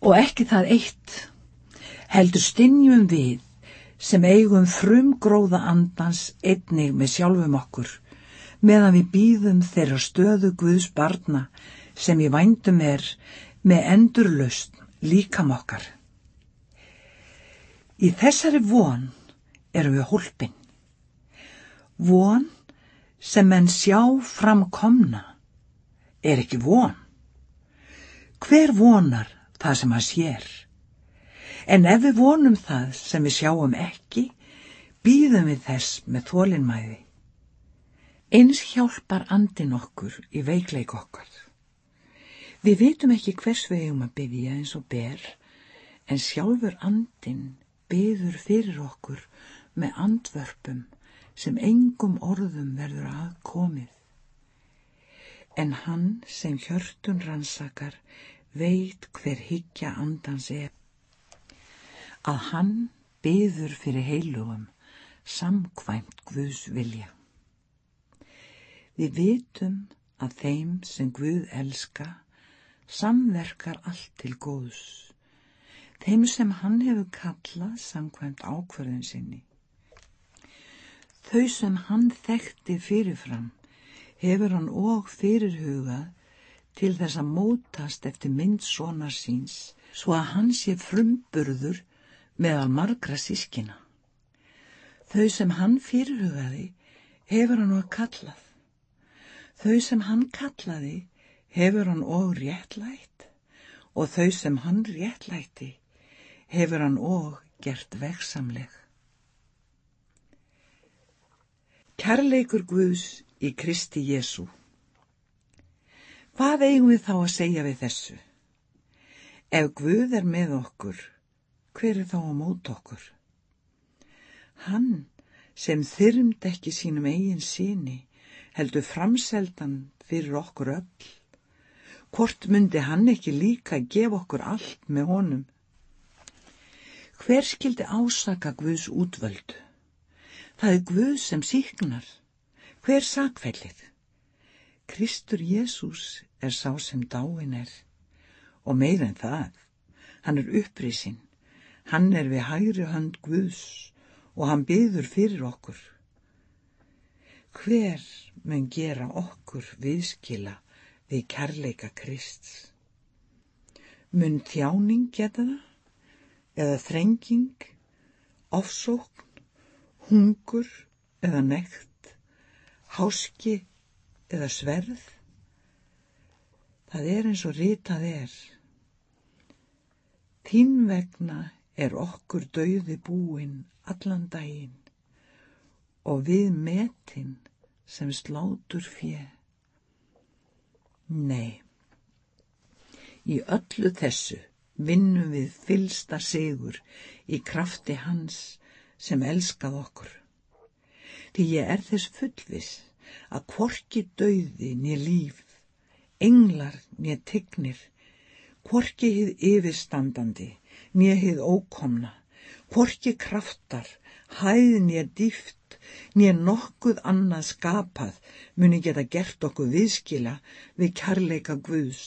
Og ekki það eitt, heldur stinjum við sem eigum frumgróða andans einnig með sjálfum okkur, meðan við býðum þeirra stöðu Guðs barna sem í vændum er með endurlaust líkam okkar. Í þessari von erum við hólpin. Von sem menn sjá framkomna er ekki von. Hver vonar það sem að sér? En ef við vonum það sem við sjáum ekki, býðum við þess með þólinnmæði. Eins hjálpar andin okkur í veikleik okkar. Við vitum ekki hvers við eigum að byggja eins og ber, en sjálfur andin byður fyrir okkur með andvörpum sem engum orðum verður að komið. En hann sem hjörtun rannsakar veit hver higgja andans er að hann byður fyrir heilugum samkvæmt Guðs vilja. Við vitum að þeim sem Guð elska samverkar allt til góðs, þeim sem hann hefur kallað samkvæmt ákverðin sinni. Þau sem hann þekkti fyrirfram hefur hann og fyrirhugað til þess að mótast eftir mynd sonar síns svo að hann sé frumburður meðal margra sískina. Þau sem hann fyrirhugaði hefur hann og kallað. Þau sem hann kallaði hefur hann og réttlætt og þau sem hann réttlætti hefur hann og gert vegsamleg. Kærleikur Guðs í Kristi Jésu Hvað eigum við þá að segja við þessu? Ef Guð er með okkur, hver er þá á mót okkur? Hann sem þyrmd ekki sínum eigin síni heldur framseldan fyrir okkur öll. Hvort myndi hann ekki líka gefa okkur allt með honum? Hver skildi ásaka Guðs útvöldu? Það er Guð sem síknar. Hver sakfellið? Kristur Jésús er sá sem dáin er. Og meir en það, hann er upprisinn. Hann er við hægri hönd Guðs og hann byður fyrir okkur. Hver mun gera okkur viðskila við kærleika Krist? Mun þjáning geta það? Eða þrenging? ofsókn, hungur eða nekt, háski eða sverð. Það er eins og ritað er. Þín vegna er okkur dauði búin allan daginn og við metin sem slátur fjö. Nei, í öllu þessu vinnum við fylsta sigur í krafti hans sem elskað okkur. Því ég er þess fullvis að kvorki dauði nýja líf, englar nýja tignir, kvorki hið yfirstandandi, nýja hið ókomna, kvorki kraftar, hæð nýja dýft, nýja nokkuð annað skapað muni geta gert okkur viðskila við kærleika Guðs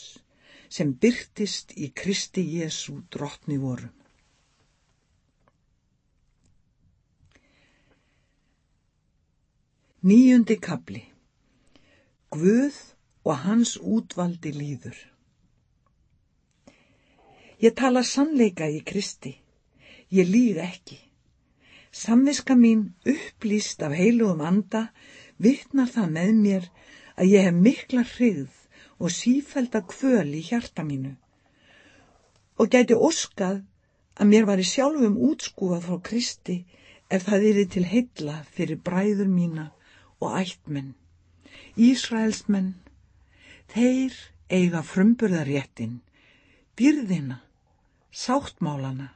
sem byrtist í Kristi Jésu drottni vorum. Nýjundi kapli Guð og hans útvaldi líður Ég tala sannleika í Kristi. Ég líð ekki. Samviska mín upplýst af heilugum anda vittnar það með mér að ég hef mikla hrigð og sífælda kvöl í hjarta mínu og gæti óskað að mér var í sjálfum útskúfað frá Kristi ef það yfir til heilla fyrir bræður mína og ættmenn. Ísraelsmenn, þeir eiga frumburðaréttin, dyrðina, sáttmálana,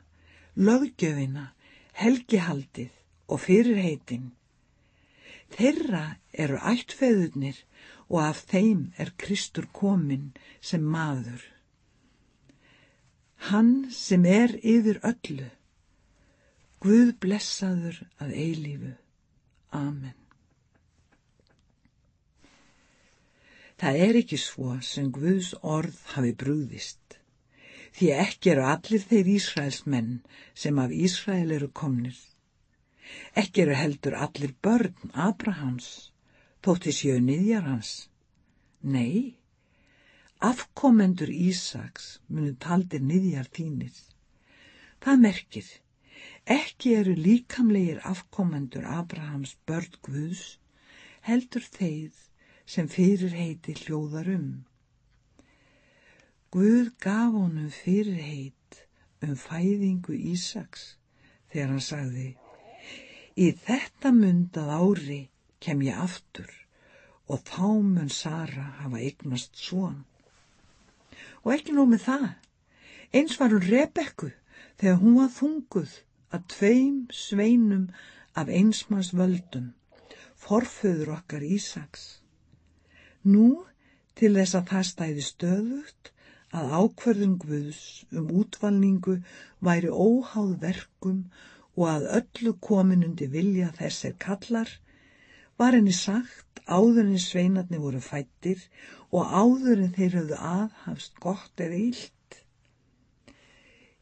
löggjöfina, helgihaldið og fyrirheitin. Þeirra eru ættfeðurnir og af þeim er Kristur komin sem maður. Hann sem er yfir öllu, Guð blessaður að eilífu. Amen. Það er ekki svo sem Guðs orð hafi brúðist, því ekki eru allir þeir Ísraels menn sem af Ísrael eru komnir. Ekki eru heldur allir börn Abrahams, þótti séu niðjar hans. Nei, afkomendur Ísaks munu taldir niðjar þínir. Það merkir, ekki eru líkamlegir afkomendur Abrahams börn Guðs, heldur þeir sem fyrir heiti hljóðar um. Guð gaf honum fyrir heit um fæðingu Ísaks þegar hann sagði, í þetta mundað ári kem ég aftur og þá mun Sara hafa eignast svon. Og ekki nóg með það, eins var hún Rebekku þegar hún var þunguð að tveim sveinum af einsmanns völdum, forföður okkar Ísaks. Nú til þess að það stæði stöðugt að ákverðum Guðs um útvalningu væri óháð verkum og að öllu kominundi vilja þessir kallar, var henni sagt áður en sveinarnir voru fættir og áður en þeir höfðu aðhafst gott eða ílt.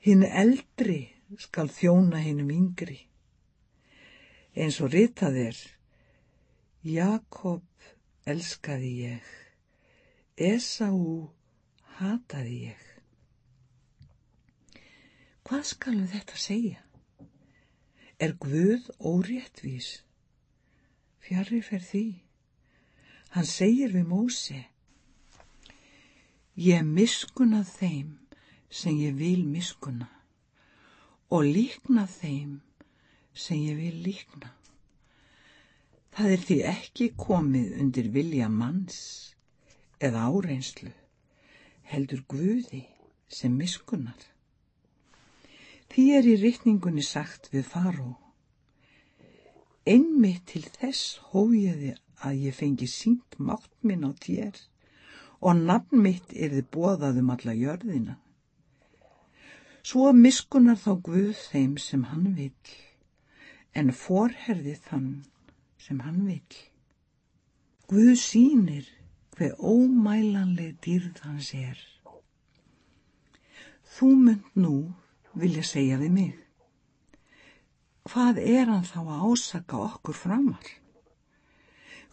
Hinn eldri skal þjóna hinnum yngri. Eins og ritað er, Jakob elskaði ég, Esau hataði ég. Hvað skalum þetta segja? Er Guð óréttvís? Fjarrir fer því. Hann segir við Mósi, ég miskunnað þeim sem ég vil miskunna og líknað þeim sem ég vil líkna. Það er því ekki komið undir vilja manns eða áreinslu, heldur Guði sem miskunnar. Því er í rittningunni sagt við faró, Einmitt til þess hóiði að ég fengi sínt mátt minn á þér og nafn mitt er þið bóðað um alla jörðina. Svo miskunar þá Guð þeim sem hann vil, en forherði þann sem hann vil. Guð sínir hver ómælanleg dýrð hans er. Þú mynd nú vilja segja við mig hvað er hann þá að ásaka okkur framar?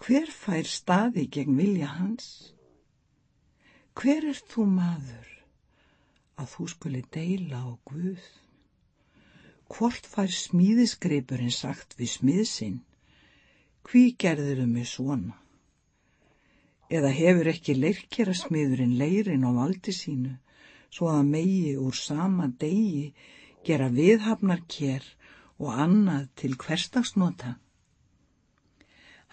Hver fær staði gegn vilja hans? Hver er þú maður að þú skuli deila á Guð? hvort fær smíðisgripurinn sagt við smiðsinn, hví gerðir um mig svona? Eða hefur ekki leirkjara smiðurinn leirin á valdi sínu, svo að megi úr sama degi gera viðhafnar kér og annað til hverstagsnota?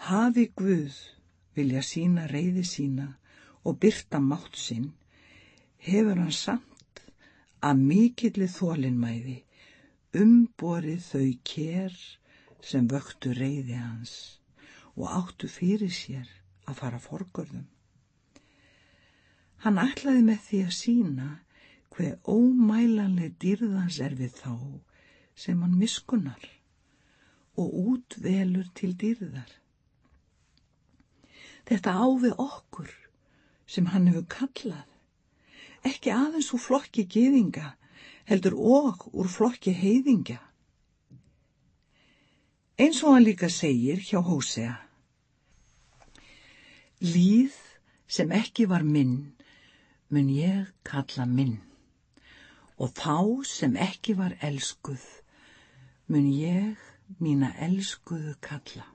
Hafi Guð vilja sína reyði sína og byrta mátt sinn, hefur hann samt að mikilli þólinnmæði umborið þau kér sem vöktu reyði hans og áttu fyrir sér að fara forgörðum. Hann ætlaði með því að sína hver ómælanleg dýrðans er við þá sem hann miskunnar og útvelur til dýrðar. Þetta áfið okkur sem hann hefur kallað, ekki aðeins úr flokki geðinga, heldur og úr flokki heiðingja. Eins og hann líka segir hjá Hósea. Líð sem ekki var minn, mun ég kalla minn, og þá sem ekki var elskuð, mun ég mína elskuðu kalla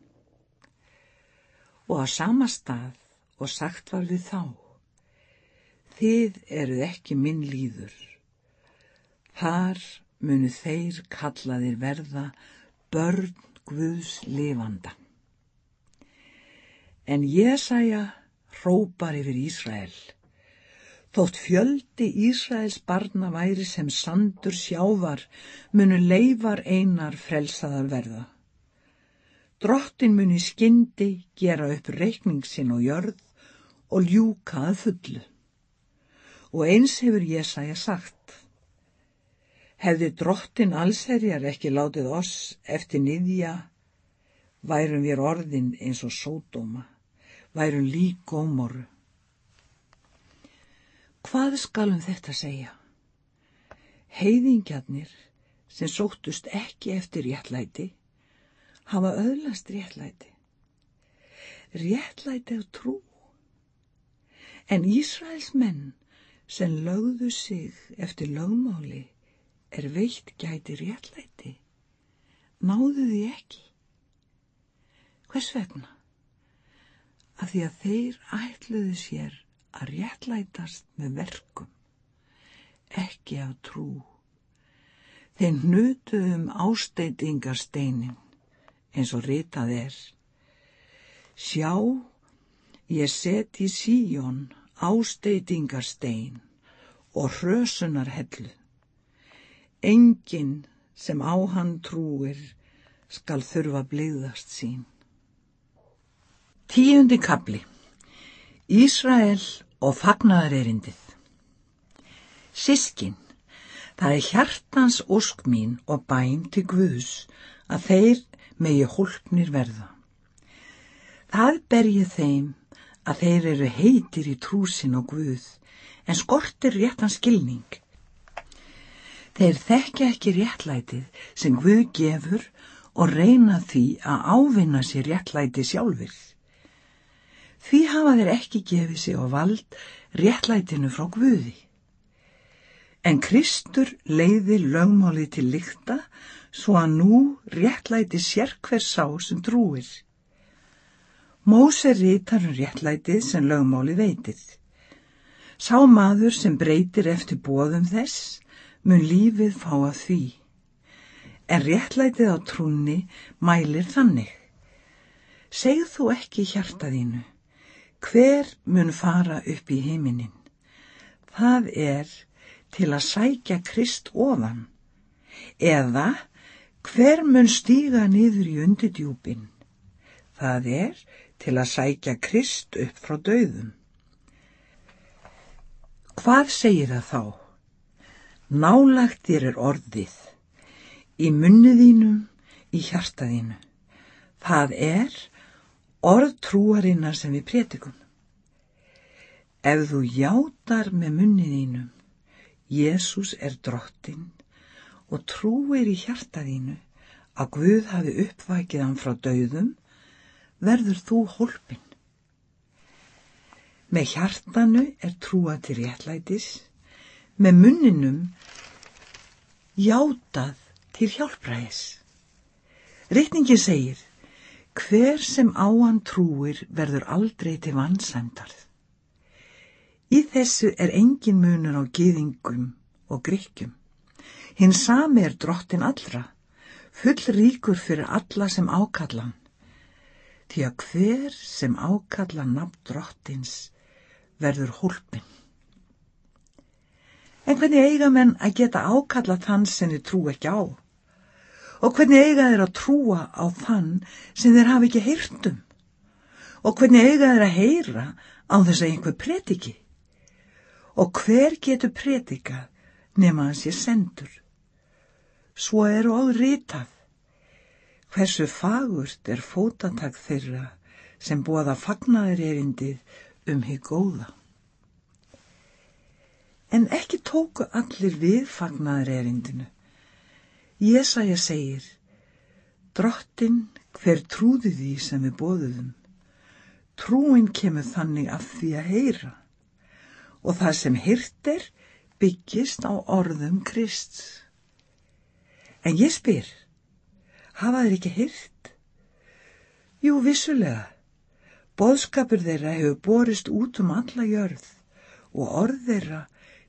og á sama stað og sagt var við þá. Þið eruð ekki minn líður. Þar munu þeir kallaðir verða börn Guðs lifanda. En Jésaja hrópar yfir Ísrael. Þótt fjöldi Ísraels barna væri sem sandur sjávar munu leifar einar frelsaðar verða. Drottin muni skyndi gera upp reikning sinn og jörð og ljúka að fullu. Og eins hefur Jésaja sagt. Hefði drottin allserjar ekki látið oss eftir niðja, værum við orðin eins og sódóma, værum lík ómoru. Hvað skalum þetta segja? Heiðingjarnir sem sóttust ekki eftir réttlæti hafa öðlast réttlæti. Réttlæti af trú. En Ísraels menn sem lögðu sig eftir lögmáli er veitt gæti réttlæti. Náðu því ekki. Hvers vegna? Af því að þeir ætluðu sér að réttlætast með verkum, ekki af trú. Þeir nutuðum ásteitingarsteinin eins og ritað er. Sjá, ég seti síjón ásteitingarstein og hrösunar hellu. Engin sem á hann trúir skal þurfa bliðast sín. Tíundi kapli Ísrael og fagnaðarerindið Sískin, það er hjartans ósk mín og bæn til Guðs að þeir megi hólpnir verða. Það ber ég þeim að þeir eru heitir í trúsin og Guð, en skortir réttan skilning. Þeir þekka ekki réttlætið sem Guð gefur og reyna því að ávinna sér réttlæti sjálfur. Því hafa þeir ekki gefið sig á vald réttlætinu frá Guði. En Kristur leiði lögmáli til lykta svo að nú réttlæti sér hver sá sem trúir. Móse rítar um réttlætið sem lögmáli veitið. Sá maður sem breytir eftir bóðum þess mun lífið fá að því. En réttlætið á trúni mælir þannig. Segð þú ekki hjartaðínu, hver mun fara upp í heiminin? Það er til að sækja Krist ofan, eða Hver mun stíga niður í undidjúpin? Það er til að sækja Krist upp frá döðum. Hvað segir það þá? Nálagt þér er orðið, í munniðínum, í hjartaðínu. Það er orð trúarinnar sem við prétikum. Ef þú játar með munniðínum, Jésús er drottin, og trúir í hjartaðínu að Guð hafi uppvækið hann frá dauðum, verður þú hólpin. Með hjartanu er trúa til réttlætis, með munninum játað til hjálpræðis. Rittningin segir, hver sem áan trúir verður aldrei til vansendarð. Í þessu er engin munur á gýðingum og gríkjum. Hinn sami er drottin allra, full ríkur fyrir alla sem ákallan. Því að hver sem ákallan nafn drottins verður hólpin. En hvernig eiga menn að geta ákalla þann sem þið trú ekki á? Og hvernig eiga þeir að trúa á þann sem þeir hafa ekki heyrtum? Og hvernig eiga þeir að heyra á þess að einhver pretiki? Og hver getur pretikað nema hans ég sendur? Svo eru á rítað. Hversu fagurt er fótatak þeirra sem búaða fagnaður erindið um hig góða. En ekki tóku allir við fagnaður erindinu. Jésaja segir, drottin hver trúði því sem við bóðuðum. Trúin kemur þannig af því að heyra og það sem hyrt er byggist á orðum Krist. En ég spyr, hafa þeir ekki hyrt? Jú, vissulega. Bóðskapur þeirra hefur borist út um alla jörð og orð þeirra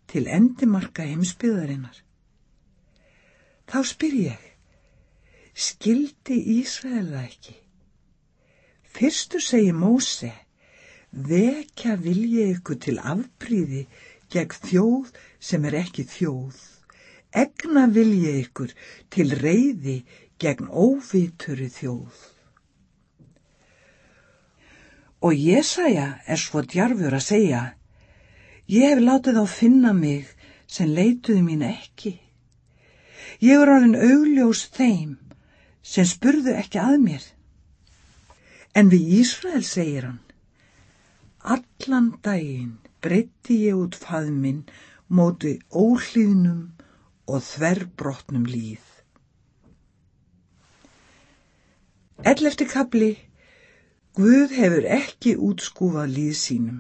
til endimarka heimsbyðarinnar. Þá spyr ég, skildi Ísraela ekki? Fyrstu segi Móse, vekja vilja ykkur til afbríði gegn þjóð sem er ekki þjóð egna vilja ykkur til reyði gegn óvituri þjóð. Og Jésaja er svo djarfur að segja, ég hef látið á finna mig sem leituði mín ekki. Ég er orðin augljós þeim sem spurðu ekki að mér. En við Ísrael segir hann, allan daginn breytti ég út faðminn móti óhlýðnum og þverbrotnum líð. Ellefti kapli Guð hefur ekki útskúfað líð sínum.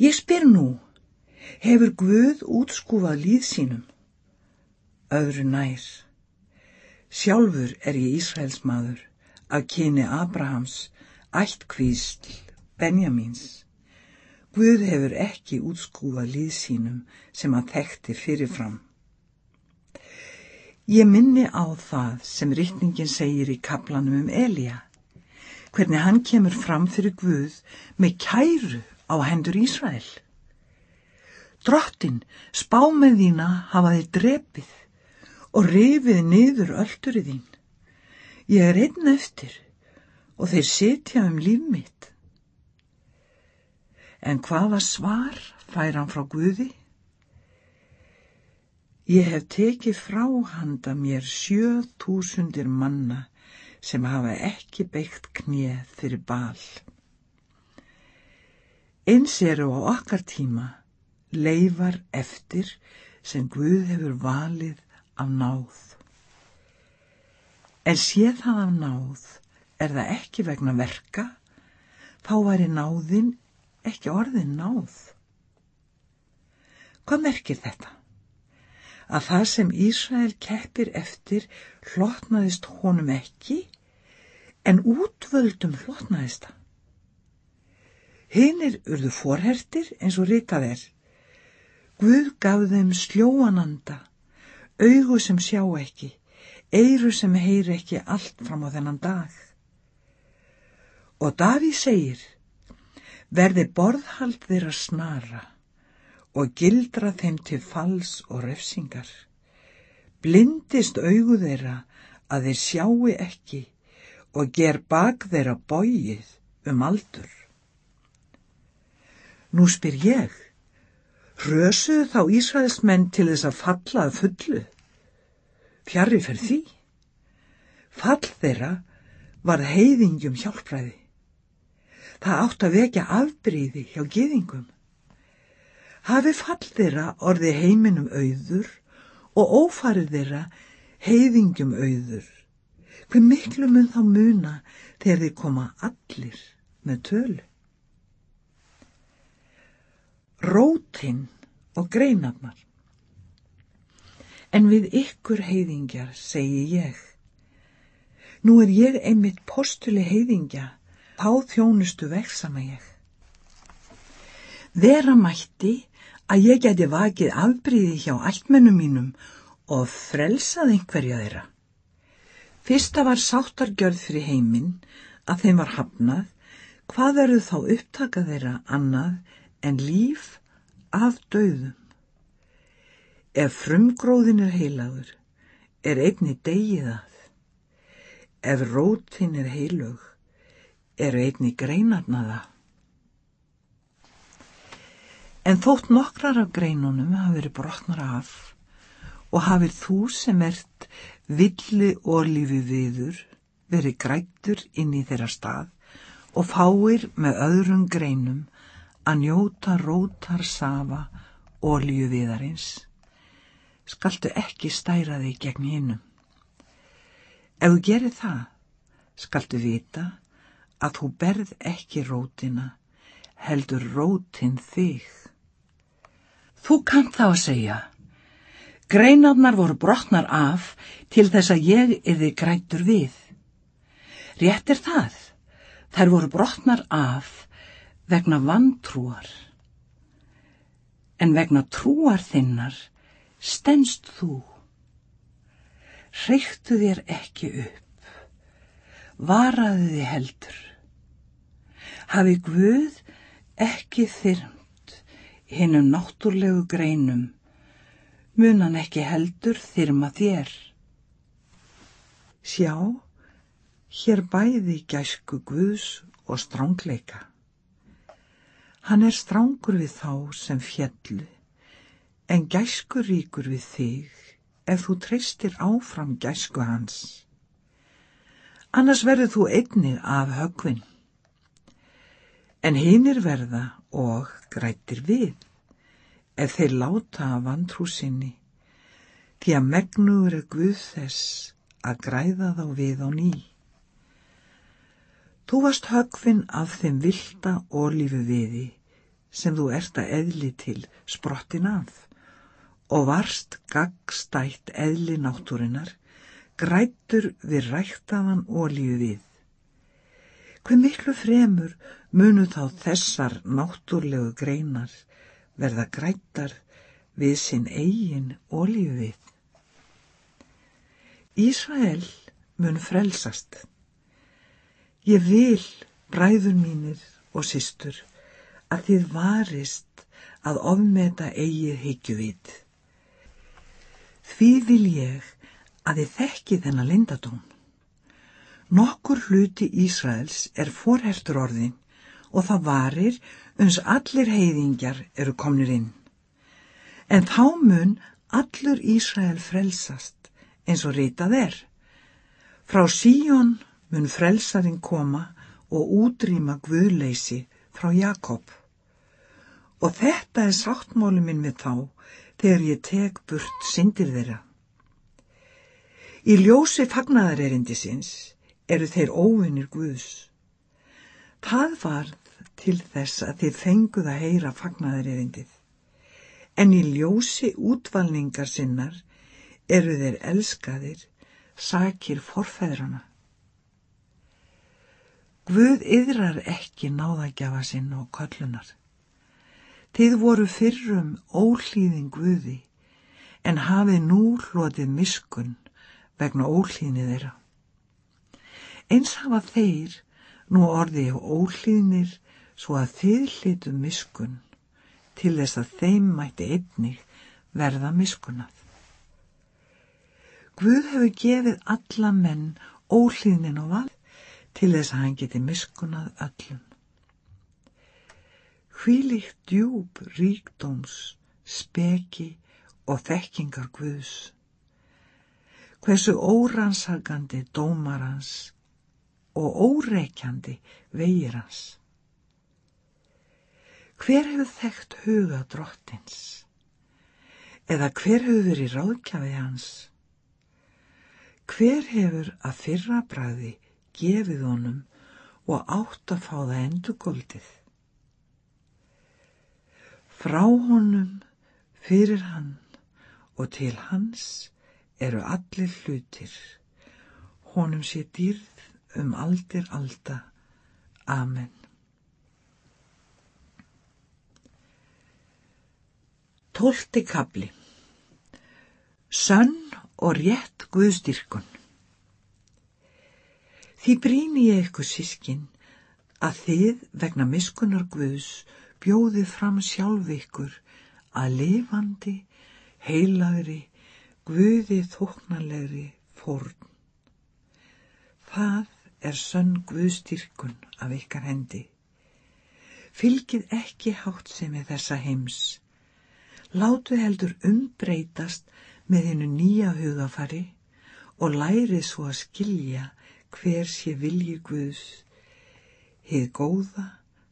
Ég spyr nú, hefur Guð útskúfað líð sínum? Öðru nær. Sjálfur er ég Ísraels maður af kyni Abrahams, ættkvísl Benjamins. Guð hefur ekki útskúfað líð sínum sem að þekkti fyrirfram. Ég minni á það sem rittningin segir í kaplanum um Elía, hvernig hann kemur fram fyrir Guð með kæru á hendur Ísrael. Drottin, spá með þína hafa þið drepið og rifið niður öllturið þín. Ég er einn eftir og þeir sitja um líf mitt. En hvaða svar fær hann frá Guði? Ég hef tekið frá handa mér sjöð túsundir manna sem hafa ekki beitt knið fyrir bal. Eins eru á okkar tíma leifar eftir sem Guð hefur valið af náð. En sé það af náð er það ekki vegna verka, þá væri náðin ekki orðin náð. Hvað merkir þetta? Að það sem Ísrael keppir eftir hlotnaðist honum ekki, en útvöldum hlotnaðist það. Hinnir urðu forhertir eins og ritað er. Guð gaf þeim sljóananda, augu sem sjá ekki, eiru sem heyri ekki allt fram á þennan dag. Og Daví segir, verði borðhald þeirra snara og gildra þeim til fals og refsingar. Blindist augu þeirra að þeir sjáu ekki og ger bak þeirra bóið um aldur. Nú spyr ég, hrösuðu þá Ísraelsmenn til þess að falla að fullu? Fjari fyrir því. Fall þeirra var heiðingjum hjálpræði. Það átt að vekja afbríði hjá geðingum. Hafi fall þeirra orði heiminum auður og ófarið þeirra heiðingjum auður. Hver miklu mun þá muna þegar þeir koma allir með tölu. Rótinn og greinarnar. En við ykkur heiðingjar segi ég. Nú er ég einmitt postuli heiðingja, þá þjónustu veksama ég. Vera mætti að ég geti vakið afbríði hjá allmennum mínum og frelsað einhverja þeirra. Fyrsta var sáttargjörð fyrir heiminn að þeim var hafnað, hvað verður þá upptaka þeirra annað en líf af döðum. Ef frumgróðin er heilagur, er einni degið að. Ef rótin er heilug, eru einni greinarnaða. En þótt nokkrar af greinunum hafi verið brotnar af og hafið þú sem ert villi og lífi viður verið grættur inn í þeirra stað og fáir með öðrum greinum að njóta rótar safa ólíu viðarins, skaltu ekki stæra þig gegn hinnum. Ef þú gerir það, skaltu vita að þú berð ekki rótina, heldur rótin þig. Þú kannt þá að segja, Greinarnar voru brotnar af til þess að ég yfir grætur við. Rétt er það, þær voru brotnar af vegna vantrúar. En vegna trúar þinnar stennst þú. Reyktu þér ekki upp, varaði þið heldur. Hafi Guð ekki þyrmt hinnum náttúrlegu greinum mun hann ekki heldur þyrma þér. Sjá, hér bæði gæsku Guðs og strángleika. Hann er strángur við þá sem fjallu, en gæsku ríkur við þig ef þú treystir áfram gæsku hans. Annars verður þú einnið af högvinn. En hinnir verða og grætir við ef þeir láta af vantrú sinni, því að megnuður er Guð þess að græða þá við á ný. Þú varst högfinn af þeim vilda ólífu viði sem þú ert að eðli til sprottin af og varst gagstætt eðli náttúrinnar, grættur við ræktaðan ólífu við. Hver miklu fremur munu þá þessar náttúrlegu greinar verða grættar við sinn eigin ólífið. Ísrael mun frelsast. Ég vil, bræður mínir og systur, að þið varist að ofmeta eigið hyggjuvit. Því vil ég að þið þekki þennan lindadóm. Nokkur hluti Ísraels er forhertur orðin og það varir uns allir heiðingjar eru komnir inn. En þá mun allur Ísrael frelsast eins og rítað er. Frá Síjón mun frelsarin koma og útrýma guðleysi frá Jakob. Og þetta er sáttmáli minn við þá þegar ég tek burt syndir þeirra. Í ljósi fagnadarerindisins eru þeir óvinnir Guðs. Það var til þess að þið fenguð að heyra fagnaður erindið. En í ljósi útvalningar sinnar eru þeir elskaðir, sakir forfæðrana. Guð yðrar ekki náðagjafa sinn og kollunar. Þið voru fyrrum ólýðin Guði, en hafið nú hlotið miskun vegna ólýðni þeirra. Eins hafa þeir nú orðið ólýðnir svo að þið hlitu miskun til þess að þeim mætti einnig verða miskunað. Guð hefur gefið alla menn ólíðnin og val til þess að hann geti miskunað öllum. Hvílíkt djúb ríkdóms, speki og þekkingar Guðs. Hversu órannsakandi dómar hans og óreikjandi vegir hans. Hver hefur þekkt huga drottins? Eða hver hefur verið ráðkjafið hans? Hver hefur að fyrra bræði gefið honum og átt að fá það endur góldið? Frá honum, fyrir hann og til hans eru allir hlutir. Honum sé dýrð um aldir alda. Amen. Tólti kabli Sönn og rétt Guðstyrkun Því bríni ég ykkur sískin að þið vegna miskunar Guðs bjóðið fram sjálf ykkur að lifandi, heilagri, Guði þóknanlegri fórn. Það er sönn Guðstyrkun af ykkar hendi. Fylgið ekki hátt sem er þessa heims. Látu heldur umbreytast með hennu nýja hugafari og lærið svo að skilja hver sé vilji Guðs, hið góða,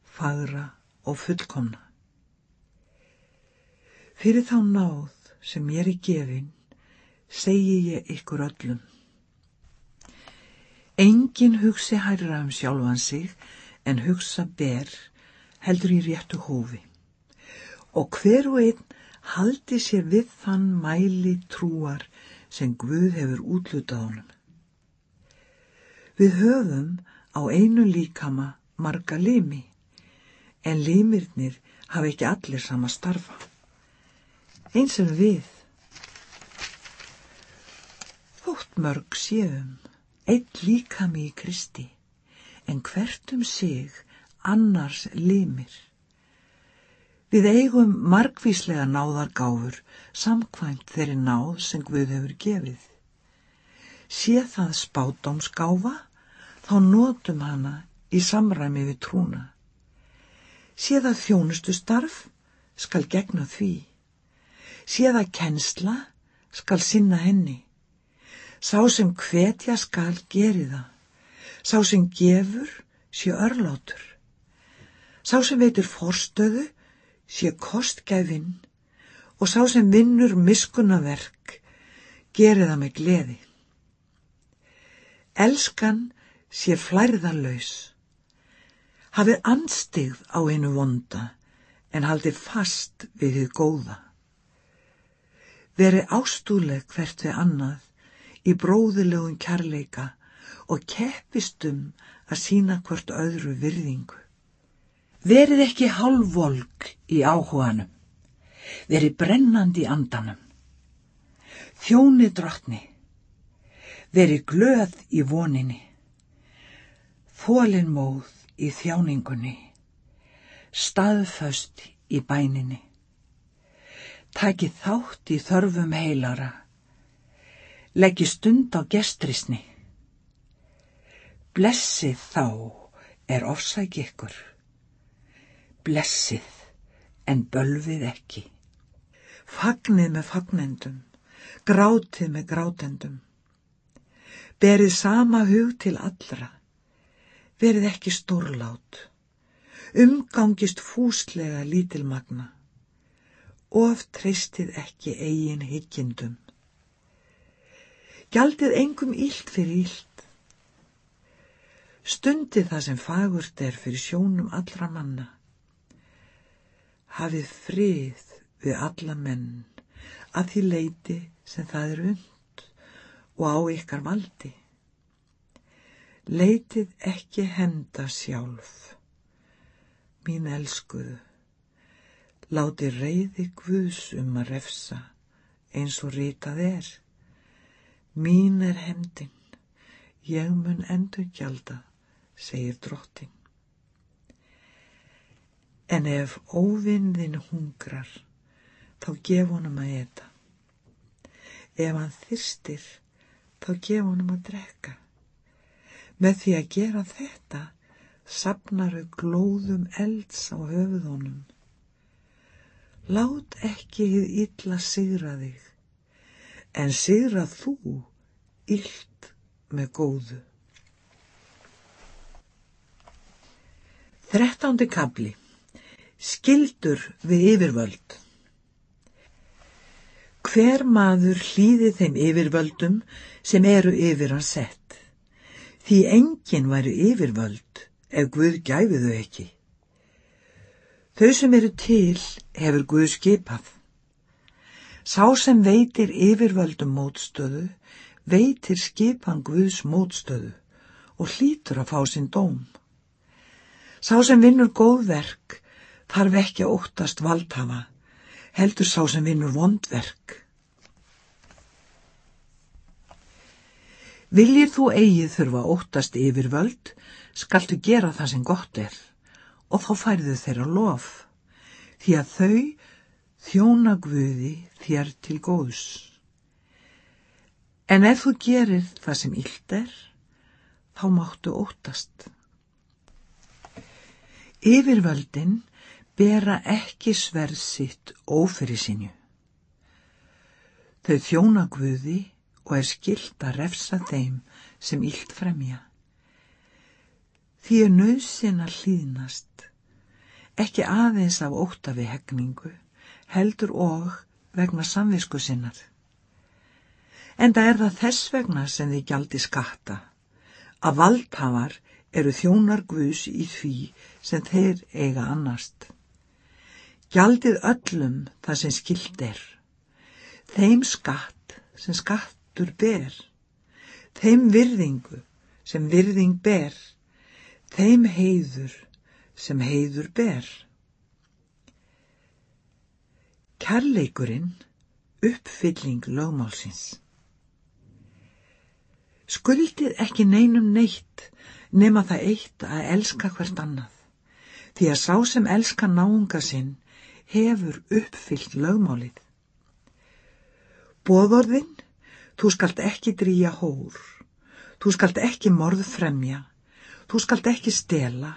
fagra og fullkomna. Fyrir þá náð sem ég er gefin, segi ég ykkur öllum. Engin hugsi hærra um sjálfan sig en hugsa ber heldur í réttu hófi. Og hver og einn haldi sér við þann mæli trúar sem Guð hefur útlutað honum. Við höfum á einu líkama marga limi, en limirnir hafa ekki allir sama starfa. Eins og við. Þótt mörg séum, eitt líkami í Kristi, en hvert um sig annars limir. Við eigum margvíslega náðargáfur samkvæmt þeirri náð sem Guð hefur gefið. Sé það spádámsgáfa, þá notum hana í samræmi við trúna. Sé það þjónustu starf, skal gegna því. Sé það kennsla, skal sinna henni. Sá sem hvetja skal geri það. Sá sem gefur, sé örlátur. Sá sem veitur forstöðu, sé kostgæfinn og sá sem vinnur miskunnaverk, geri það með gleði. Elskan sé flærðarlaus. Hafið anstigð á einu vonda en haldið fast við þið góða. Veri ástúleg hvert við annað í bróðilegum kærleika og keppistum að sína hvort öðru virðingu. Verið ekki hálfvolk í áhuganum, verið brennandi andanum. Þjóni drottni, verið glöð í voninni, þólinmóð í þjáningunni, staðföst í bæninni. Takið þátt í þörfum heilara, leggi stund á gestrisni. Blessið þá er ofsæk ykkur blessið en bölvið ekki. Fagnið með fagnendum, grátið með grátendum. Berið sama hug til allra, verið ekki stórlát, umgangist fúslega lítilmagna, of treystið ekki eigin hyggjendum. Gjaldið engum ílt fyrir ílt. Stundið það sem fagurt er fyrir sjónum allra manna. Hafið frið við alla menn að því leiti sem það er und og á ykkar valdi. Leitið ekki henda sjálf, mín elskuðu, láti reyði Guðs um að refsa eins og ritað er. Mín er hendin, ég mun endur gjalda, segir drottin. En ef óvinðin hungrar, þá gef honum að eta. Ef hann þyrstir, þá gef honum að drekka. Með því að gera þetta, sapnaru glóðum elds á höfuðunum. Lát ekki þið illa sigra þig, en sigra þú illt með góðu. Þrettándi kabli skildur við yfirvöld. Hver maður hlýði þeim yfirvöldum sem eru yfir að sett, því enginn væri yfirvöld ef Guð gæfi þau ekki. Þau sem eru til hefur Guð skipað. Sá sem veitir yfirvöldum mótstöðu, veitir skipan Guðs mótstöðu og hlýtur að fá sinn dóm. Sá sem vinnur góð verk þarf ekki að óttast valdhafa, heldur sá sem vinnur vondverk. Viljir þú eigið þurfa óttast yfirvöld, skaltu gera það sem gott er og þá færðu þeirra lof, því að þau þjóna Guði þér til góðs. En ef þú gerir það sem illt er, þá máttu óttast. Yfirvöldin bera ekki sverð sitt ófyrir sinju. Þau þjóna Guði og er skilt að refsa þeim sem illt fremja. Því er nöðsin að hlýðnast, ekki aðeins af óta við hegningu, heldur og vegna samvisku sinnar. En það er það þess vegna sem þið gjaldi skatta, að valdhafar eru þjónar guðs í því sem þeir eiga annast. Gjaldið öllum það sem skild er, þeim skatt sem skatt skattur ber, þeim virðingu sem virðing ber, þeim heiður sem heiður ber. Kærleikurinn uppfylling lögmálsins. Skuldið ekki neinum neitt nema það eitt að elska hvert annað, því að sá sem elska náunga sinn hefur uppfyllt lögmálið. Bóðorðin Þú skalt ekki drýja hór, þú skalt ekki morð fremja, þú skalt ekki stela,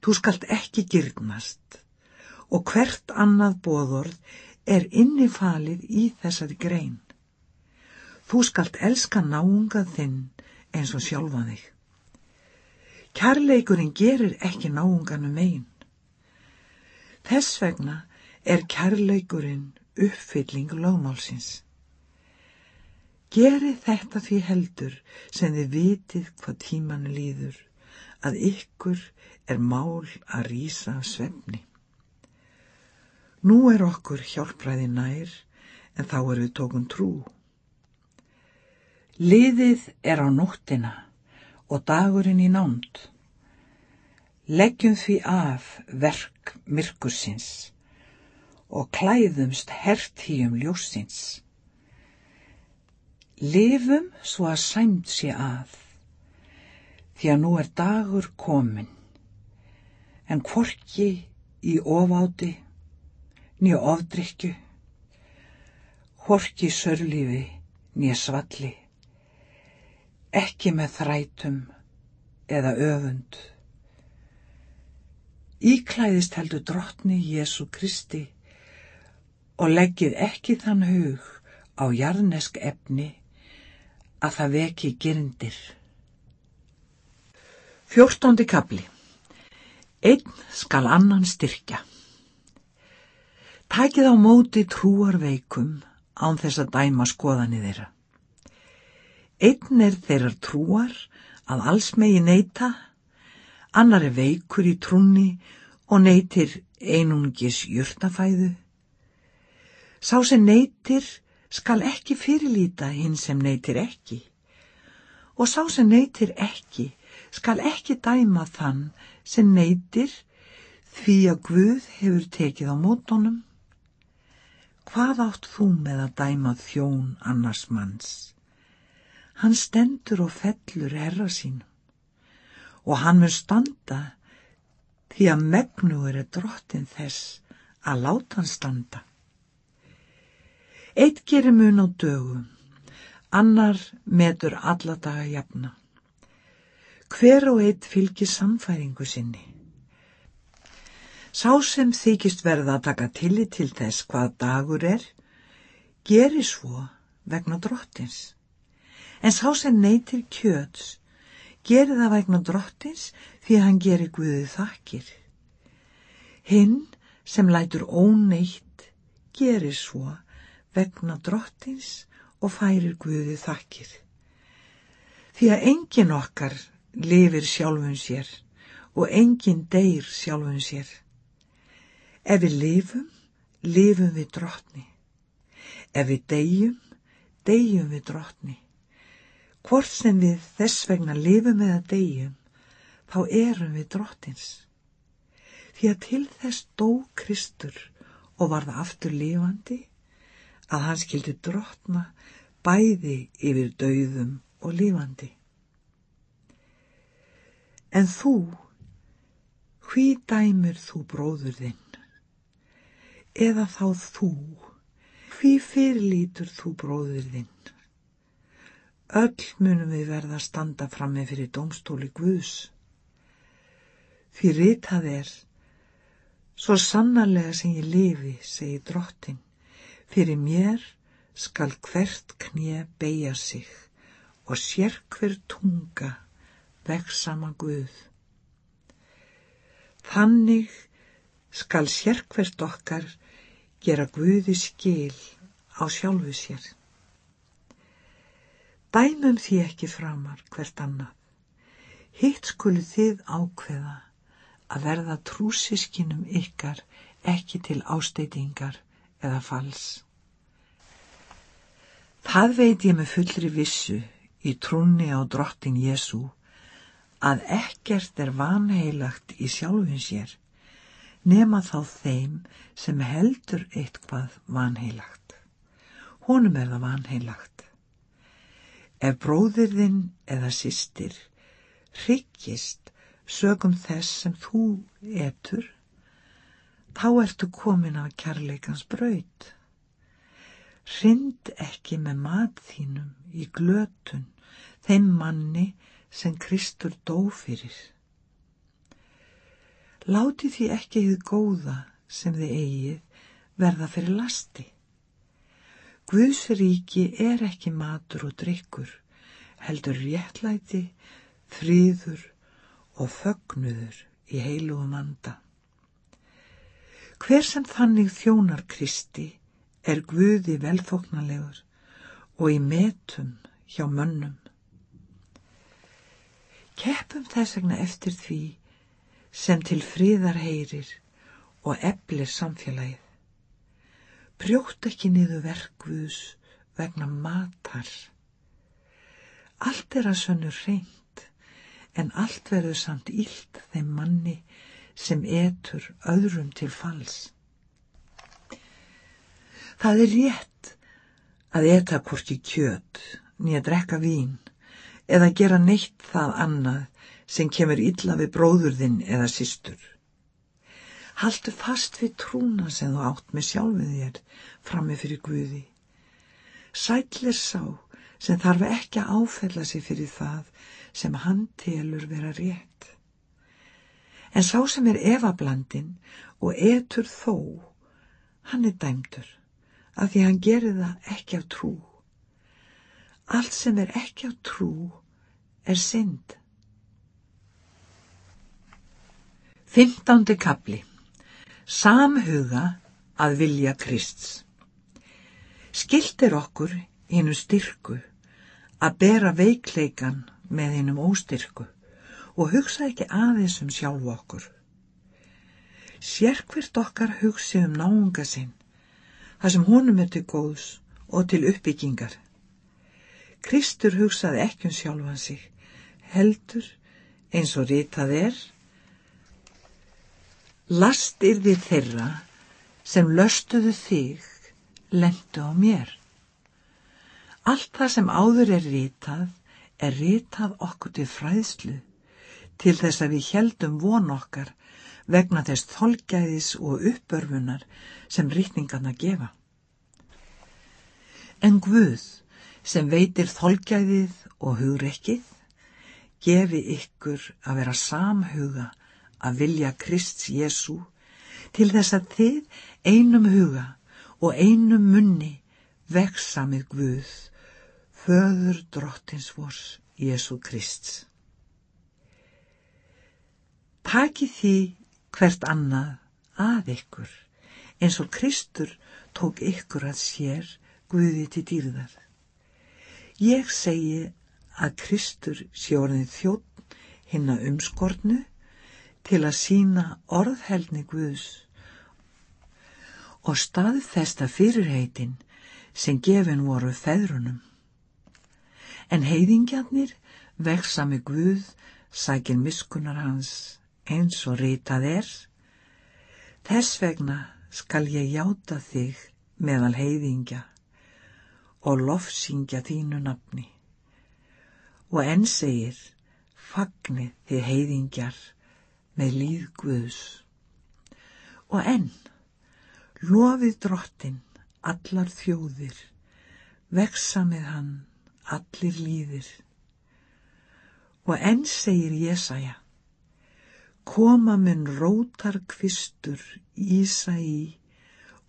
þú skalt ekki gyrnast og hvert annað bóðorð er innifalið í þessari grein. Þú skalt elska náungað þinn eins og sjálfa þig. Kærleikurinn gerir ekki náunganum einn. Þess vegna er kærleikurinn uppfylling lögmálsins. Gerið þetta því heldur sem þið vitið hvað tíman líður, að ykkur er mál að rýsa af svefni. Nú er okkur hjálpræði nær, en þá er við tókun trú. Liðið er á nóttina og dagurinn í nánd. Leggjum því af verk myrkursins og klæðumst hertíum ljósins. Livum svo að sæmt sé að, því að nú er dagur komin, en hvorki í ofáti, nýja ofdrykju, hvorki sörlífi, nýja svalli, ekki með þrætum eða öfund. Íklæðist heldur drottni Jésu Kristi og leggið ekki þann hug á jarnesk efni að það veki gerindir. Fjórtóndi kapli Einn skal annan styrkja. Tækið á móti trúarveikum án þess að dæma skoðanir þeirra. Einn er þeirrar trúar að alls megi neyta, annar er veikur í trúni og neytir einungis jörtafæðu. Sá sem neytir skal ekki fyrirlíta hinn sem neytir ekki og sá sem neytir ekki skal ekki dæma þann sem neytir því að Guð hefur tekið á mótonum. Hvað átt þú með að dæma þjón annars manns? Hann stendur og fellur herra sínum og hann mun standa því að megnuður er drottin þess að láta hann standa. Eitt gerir mun á dögum, annar metur alla daga jafna. Hver og eitt fylgir samfæringu sinni. Sá sem þykist verða að taka tillit til þess hvað dagur er, gerir svo vegna drottins. En sá sem neytir kjöts, gerir það vegna drottins því hann gerir Guði þakkir. Hinn sem lætur óneitt, gerir svo vegna drottins og færir Guði þakkir. Því að engin okkar lifir sjálfun sér og engin deyr sjálfun sér. Ef við lifum, lifum við drottni. Ef við deyjum, deyjum við drottni. Hvort sem við þess vegna lifum eða deyjum, þá erum við drottins. Því að til þess dó Kristur og varða aftur lifandi, að hann skildi drottna bæði yfir dauðum og lifandi. En þú, hví dæmir þú bróður þinn? Eða þá þú, hví fyrirlítur þú bróður þinn? Öll munum við verða að standa frammi fyrir domstóli Guðs. Því ritað er, svo sannarlega sem ég lifi, segi drottin, fyrir mér skal hvert knje beigja sig og sér hver tunga veksama Guð. Þannig skal sér hvert okkar gera Guði skil á sjálfu sér. Dæmum því ekki framar hvert annað. Hitt skulu þið ákveða að verða trúsiskinum ykkar ekki til ásteitingar eða fals. Það veit ég með fullri vissu í trúnni á drottin Jésu að ekkert er vanheilagt í sjálfin sér nema þá þeim sem heldur eitthvað vanheilagt. Honum er það vanheilagt. Ef bróðirðinn eða sýstir hryggist sögum þess sem þú etur, þá ertu komin af kærleikans braud. Rind ekki með mat þínum í glötun þeim manni sem Kristur dó fyrir. Láti því ekki þið góða sem þið eigið verða fyrir lasti. Guðsríki er ekki matur og drikkur, heldur réttlæti, fríður og fögnuður í heilugum anda. Hver sem þannig þjónar Kristi er Guði velþóknalegur og í metum hjá mönnum. Keppum þess vegna eftir því sem til fríðar heyrir og eflir samfélagið. Brjótt ekki niður verkvus vegna matar. Allt er að sönnu reynd, en allt verður samt ílt þeim manni sem etur öðrum til fals. Það er rétt að eta hvorki kjöt, nýja drekka vín, eða gera neitt það annað sem kemur illa við bróðurðinn eða sístur. Haldu fast við trúna sem þú átt með sjálfið þér frammi fyrir Guði. Sætlir sá sem þarf ekki að áfella sig fyrir það sem hann telur vera rétt. En sá sem er evablandin og etur þó, hann er dæmdur af því hann gerir það ekki af trú. Allt sem er ekki af trú er synd. Fymtándi kapli samhuga að vilja Krists. Skilt er okkur hinnu styrku að bera veikleikan með hinnum óstyrku og hugsa ekki aðeins um sjálfu okkur. Sérkvirt okkar hugsi um náunga sinn, það sem honum er til góðs og til uppbyggingar. Kristur hugsaði ekki um sjálfan sig, heldur eins og ritað er Last yrði þeirra sem löstuðu þig, lendu á mér. Allt það sem áður er ritað, er ritað okkur til fræðslu, til þess að við heldum von okkar vegna þess þolgæðis og uppörfunar sem rítningarna gefa. En Guð, sem veitir þolgæðið og hugrekkið, gefi ykkur að vera samhuga að vilja Krist Jésu til þess að þið einum huga og einum munni veksamið Guð, föður drottins vors Jésu Krist. Taki því hvert annað að ykkur, eins og Kristur tók ykkur að sér Guði til dýrðar. Ég segi að Kristur sé orðin þjótt hinn að umskornu til að sína orðhelni Guðs og staðfesta fyrirheitin sem gefin voru feðrunum. En heiðingjarnir veksa með Guð sækin miskunar hans eins og ritað er. Þess vegna skal ég játa þig meðal heiðingja og lofsingja þínu nafni. Og enn segir, fagnið þið heiðingjar með líð Guðs. Og enn, lofið drottin allar þjóðir, veksa með hann allir líðir. Og enn segir Jésaja, koma mun rótar kvistur Ísa í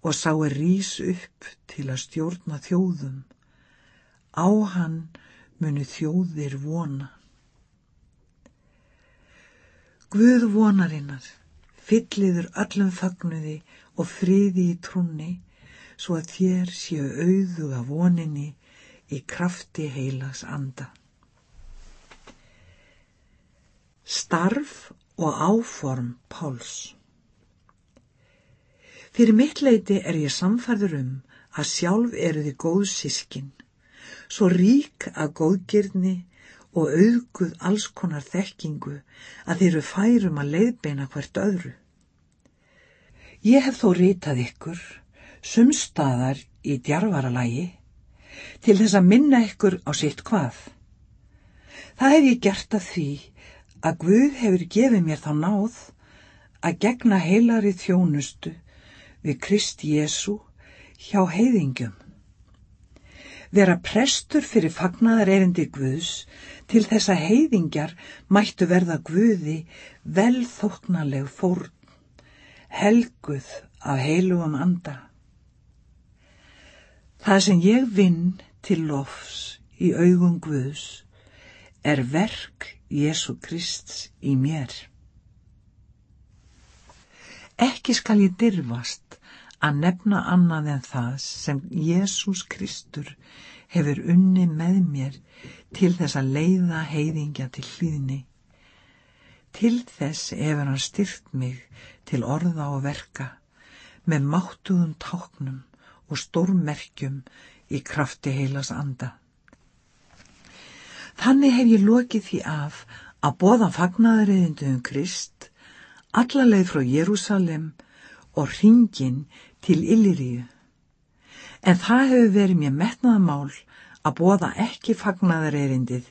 og sá er rís upp til að stjórna þjóðum. Á hann munu þjóðir vona. Guð vonarinnar, fylliður öllum fagnuði og friði í trúnni, svo að þér séu auðuga voninni í krafti heilags anda. Starf og áform Páls Fyrir mitt leiti er ég samfærður um að sjálf eru þið góð sískin, svo rík að góðgirni og auðguð alls konar þekkingu að þeir eru færum að leiðbeina hvert öðru. Ég hef þó ritað ykkur, sumstaðar í djarvaralagi, til þess að minna ykkur á sitt hvað. Það hef ég gert að því að Guð hefur gefið mér þá náð að gegna heilari þjónustu við Krist Jésu hjá heiðingjum. Vera prestur fyrir fagnaðar erindi Guðs til þess að heiðingjar mættu verða Guði velþóknaleg fórn, helguð af heilugum anda. Það sem ég vinn til lofs í augum Guðs er verk Jésu Krist í mér. Ekki skal ég dyrfast að nefna annað en það sem Jésús Kristur hefur unni með mér til þess að leiða heiðingja til hlýðni. Til þess hefur hann styrt mig til orða og verka með máttuðum táknum og stórmerkjum í krafti heilas anda. Þannig hef ég lokið því af að bóða fagnaðariðindu um Krist allarleið frá Jérúsalem og ringin til Illiríu. En það hefur verið mér metnaðamál að bóða ekki fagnaðarerindið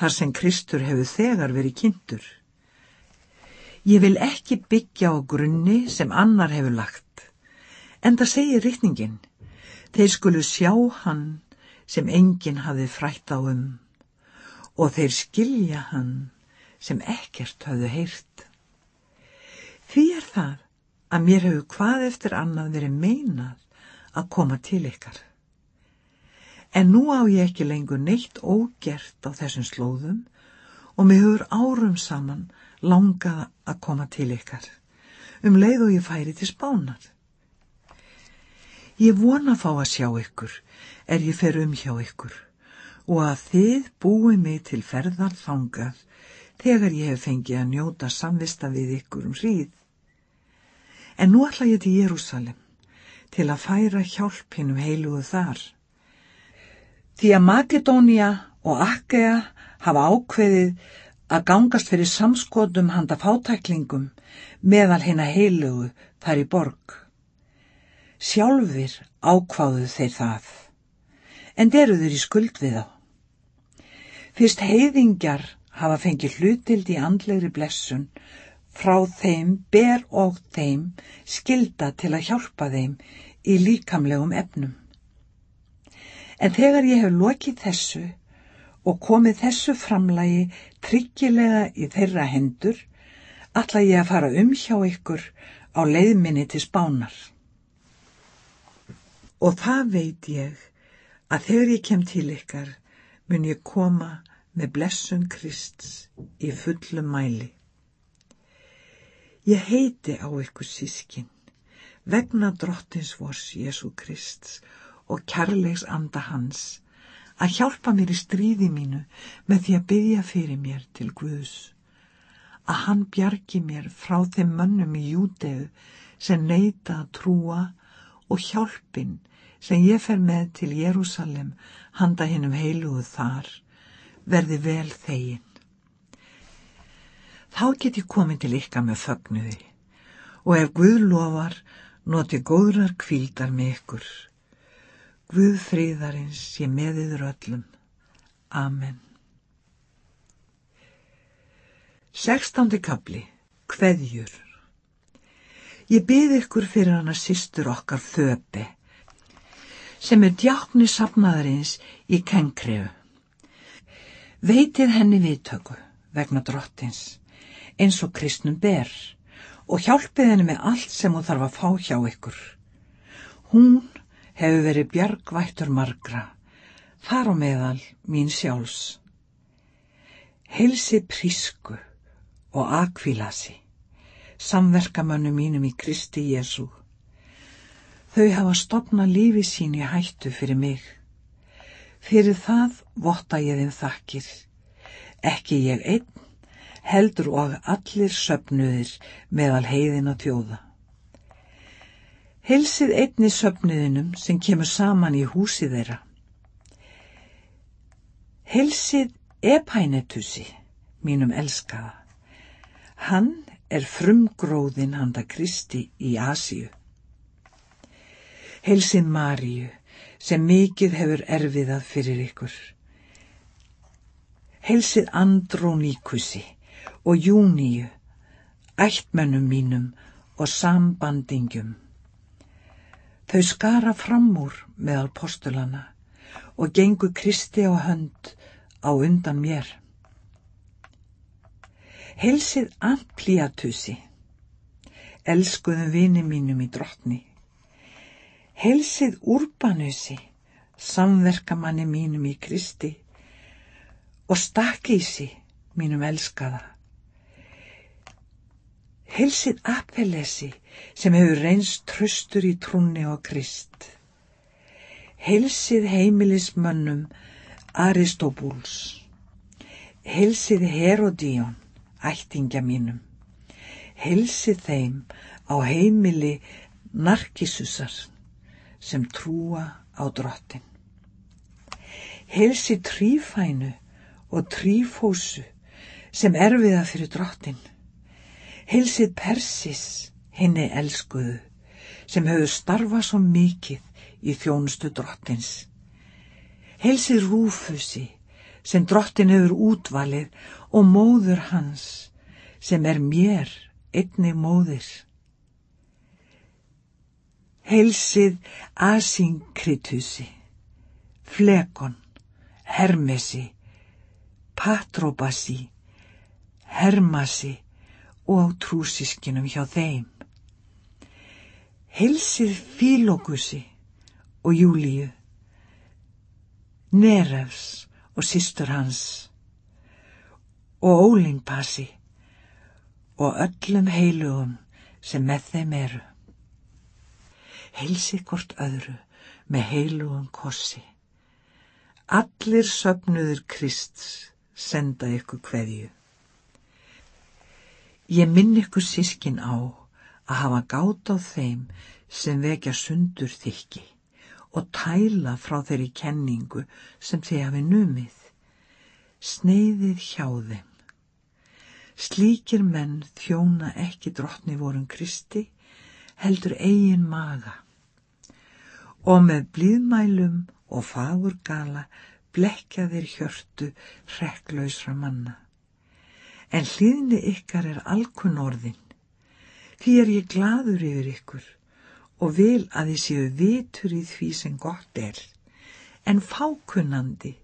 þar sem Kristur hefur þegar verið kynntur. Ég vil ekki byggja á grunni sem annar hefur lagt, en það segir rittningin, þeir skulu sjá hann sem enginn hafi frætt á um og þeir skilja hann sem ekkert hafðu heyrt. Því er það að mér hefur hvað eftir annað verið meinað að koma til ykkar. En nú á ég ekki lengur neitt ógert á þessum slóðum og mér hefur árum saman langað að koma til ykkar, um leið og ég færi til spánar. Ég vona fá að sjá ykkur, er ég fer um hjá ykkur, og að þið búið mig til ferðar þangað þegar ég hef fengið að njóta samvista við ykkur um hríð. En nú ætla ég til Jérúsalem til að færa hjálp hinnum heilugu þar. Því að Makedónia og Akkea hafa ákveðið að gangast fyrir samskotum handa fátæklingum meðal hinna heilugu þar í borg. Sjálfur ákváðu þeir það, en deru þeir í skuld við þá. Fyrst heiðingjar hafa fengið hlutild í andlegri blessun frá þeim ber og þeim skilda til að hjálpa þeim í líkamlegum efnum. En þegar ég hef lokið þessu og komið þessu framlagi tryggilega í þeirra hendur, ætla ég að fara um hjá ykkur á leiðminni til spánar. Og það veit ég að þegar ég kem til ykkar mun ég koma með blessun Krist í fullum mæli. Ég heiti á ykkur sískin, vegna drottins vors Jésu Krist og kærleiks anda hans, að hjálpa mér í stríði mínu með því að byggja fyrir mér til Guðs, að hann bjargi mér frá þeim mönnum í jútegu sem neyta að trúa og hjálpin sem ég fer með til Jérúsalem handa hinnum heilugu þar verði vel þegin. Þá get ég komin til ykkar með fögnuði og ef Guð lofar noti góðrar kvíldar með ykkur. Guð fríðarins sé með yður öllum. Amen. Sextándi kapli. Kveðjur. Ég byrð ykkur fyrir hana sýstur okkar þöpi sem er djákni sapnaðarins í kengregu. Veitið henni viðtöku vegna drottins eins og kristnum ber og hjálpið henni með allt sem hún þarf að fá hjá ykkur. Hún hefur verið bjargvættur margra, þar á meðal mín sjálfs. Helsi prísku og akvílasi, samverkamönnu mínum í Kristi Jésu. Þau hafa stopnað lífi sín í hættu fyrir mig. Fyrir það votta ég þeim þakkir. Ekki ég einn, heldur og allir söpnuðir meðal heiðin að tjóða. Hilsið einni söpnuðinum sem kemur saman í húsi þeirra. Hilsið epænetusi, mínum elskaða. Hann er frumgróðin handa Kristi í Asíu. Hilsið Maríu sem mikið hefur erfiðað fyrir ykkur. Hilsið Andróníkusi og Júníu, ættmennum mínum og sambandingjum. Þau skara fram úr meðal postulana og gengu Kristi á hönd á undan mér. Helsið Ampliatusi, elskuðum vini mínum í drottni. Helsið Urbanusi, samverkamanni mínum í Kristi og Stakísi, mínum elskaða. Helsið Apellesi sem hefur reynst tröstur í trúnni og Krist. Helsið heimilismönnum Aristóbúls. Helsið Herodíón, ættingja mínum. Helsið þeim á heimili Narkisusar sem trúa á drottin. Helsið Trífænu og Trífósu sem erfiða fyrir drottin. Hilsið Persis, henni elskuðu, sem hefur starfað svo mikið í þjónustu drottins. Hilsið Rúfusi, sem drottin hefur útvalið og móður hans, sem er mér einni móðir. Hilsið Asynkritusi, Flekon, Hermesi, Patróbasi, Hermasi, og trúsískinum hjá þeim. Helsið Fílókusi og Júlíu, Nerefs og sístur hans og Ólingpassi og öllum heilugum sem með þeim eru. Helsið hvort öðru með heilugum kossi. Allir söpnuður Krist senda ykkur hverju. Ég minn ykkur sískin á að hafa gátt á þeim sem vekja sundur þykki og tæla frá þeirri kenningu sem þeir hafi numið. Sneiðið hjá þeim. Slíkir menn þjóna ekki drottni vorum Kristi, heldur eigin maga. Og með blíðmælum og fagurgala blekja þeir hjörtu hrekklausra manna en hlýðni ykkar er alkunn orðin. Því er ég gladur yfir ykkur og vil að þið séu vitur í því sem gott er, en fákunnandi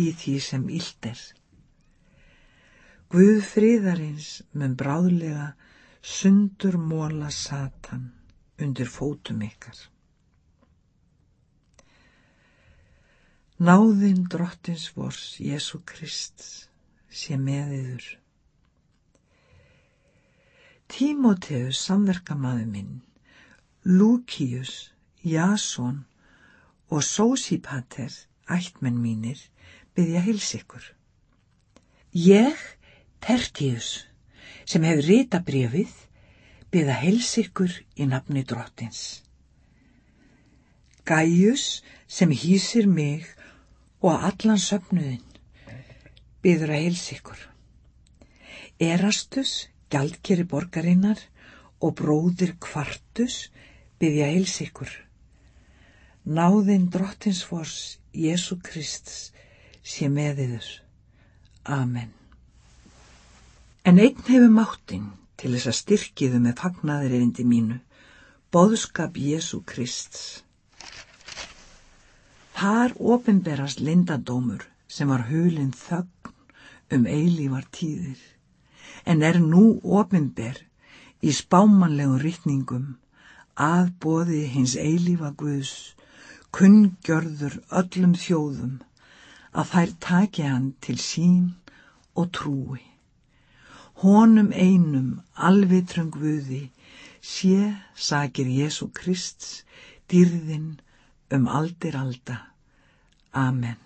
í því sem illt er. Guð friðarins mun bráðlega sundur móla satan undir fótum ykkar. Náðinn drottins vors Jésu Krist sé með yður. Tímoteus samverkamaður minn, Lúkius, Jason og Sósipater, ættmenn mínir, byggja hils ykkur. Ég, Tertius, sem hefur rita brefið, byggja hils ykkur í nafni drottins. Gæjus sem hýsir mig og allan söfnuðin, byður að heils ykkur. Erastus, gjaldkeri borgarinnar og bróðir Kvartus byðja heils ykkur. Náðinn drottinsfors Jésu Krist sé með yður. Amen. En einn hefur máttinn til þess að styrkiðu með fagnaðurindi mínu, boðskap Jésu Krist. Þar ofinberast lindadómur sem var hulinn þögn um eilívar tíðir, en er nú ofinber í spámanlegum rítningum að bóði hins eilífa Guðs, kunngjörður öllum þjóðum, að þær taki hann til sín og trúi. Honum einum alvitrum Guði sé, sagir Jésu Krist, dýrðin um aldir alda. Amen.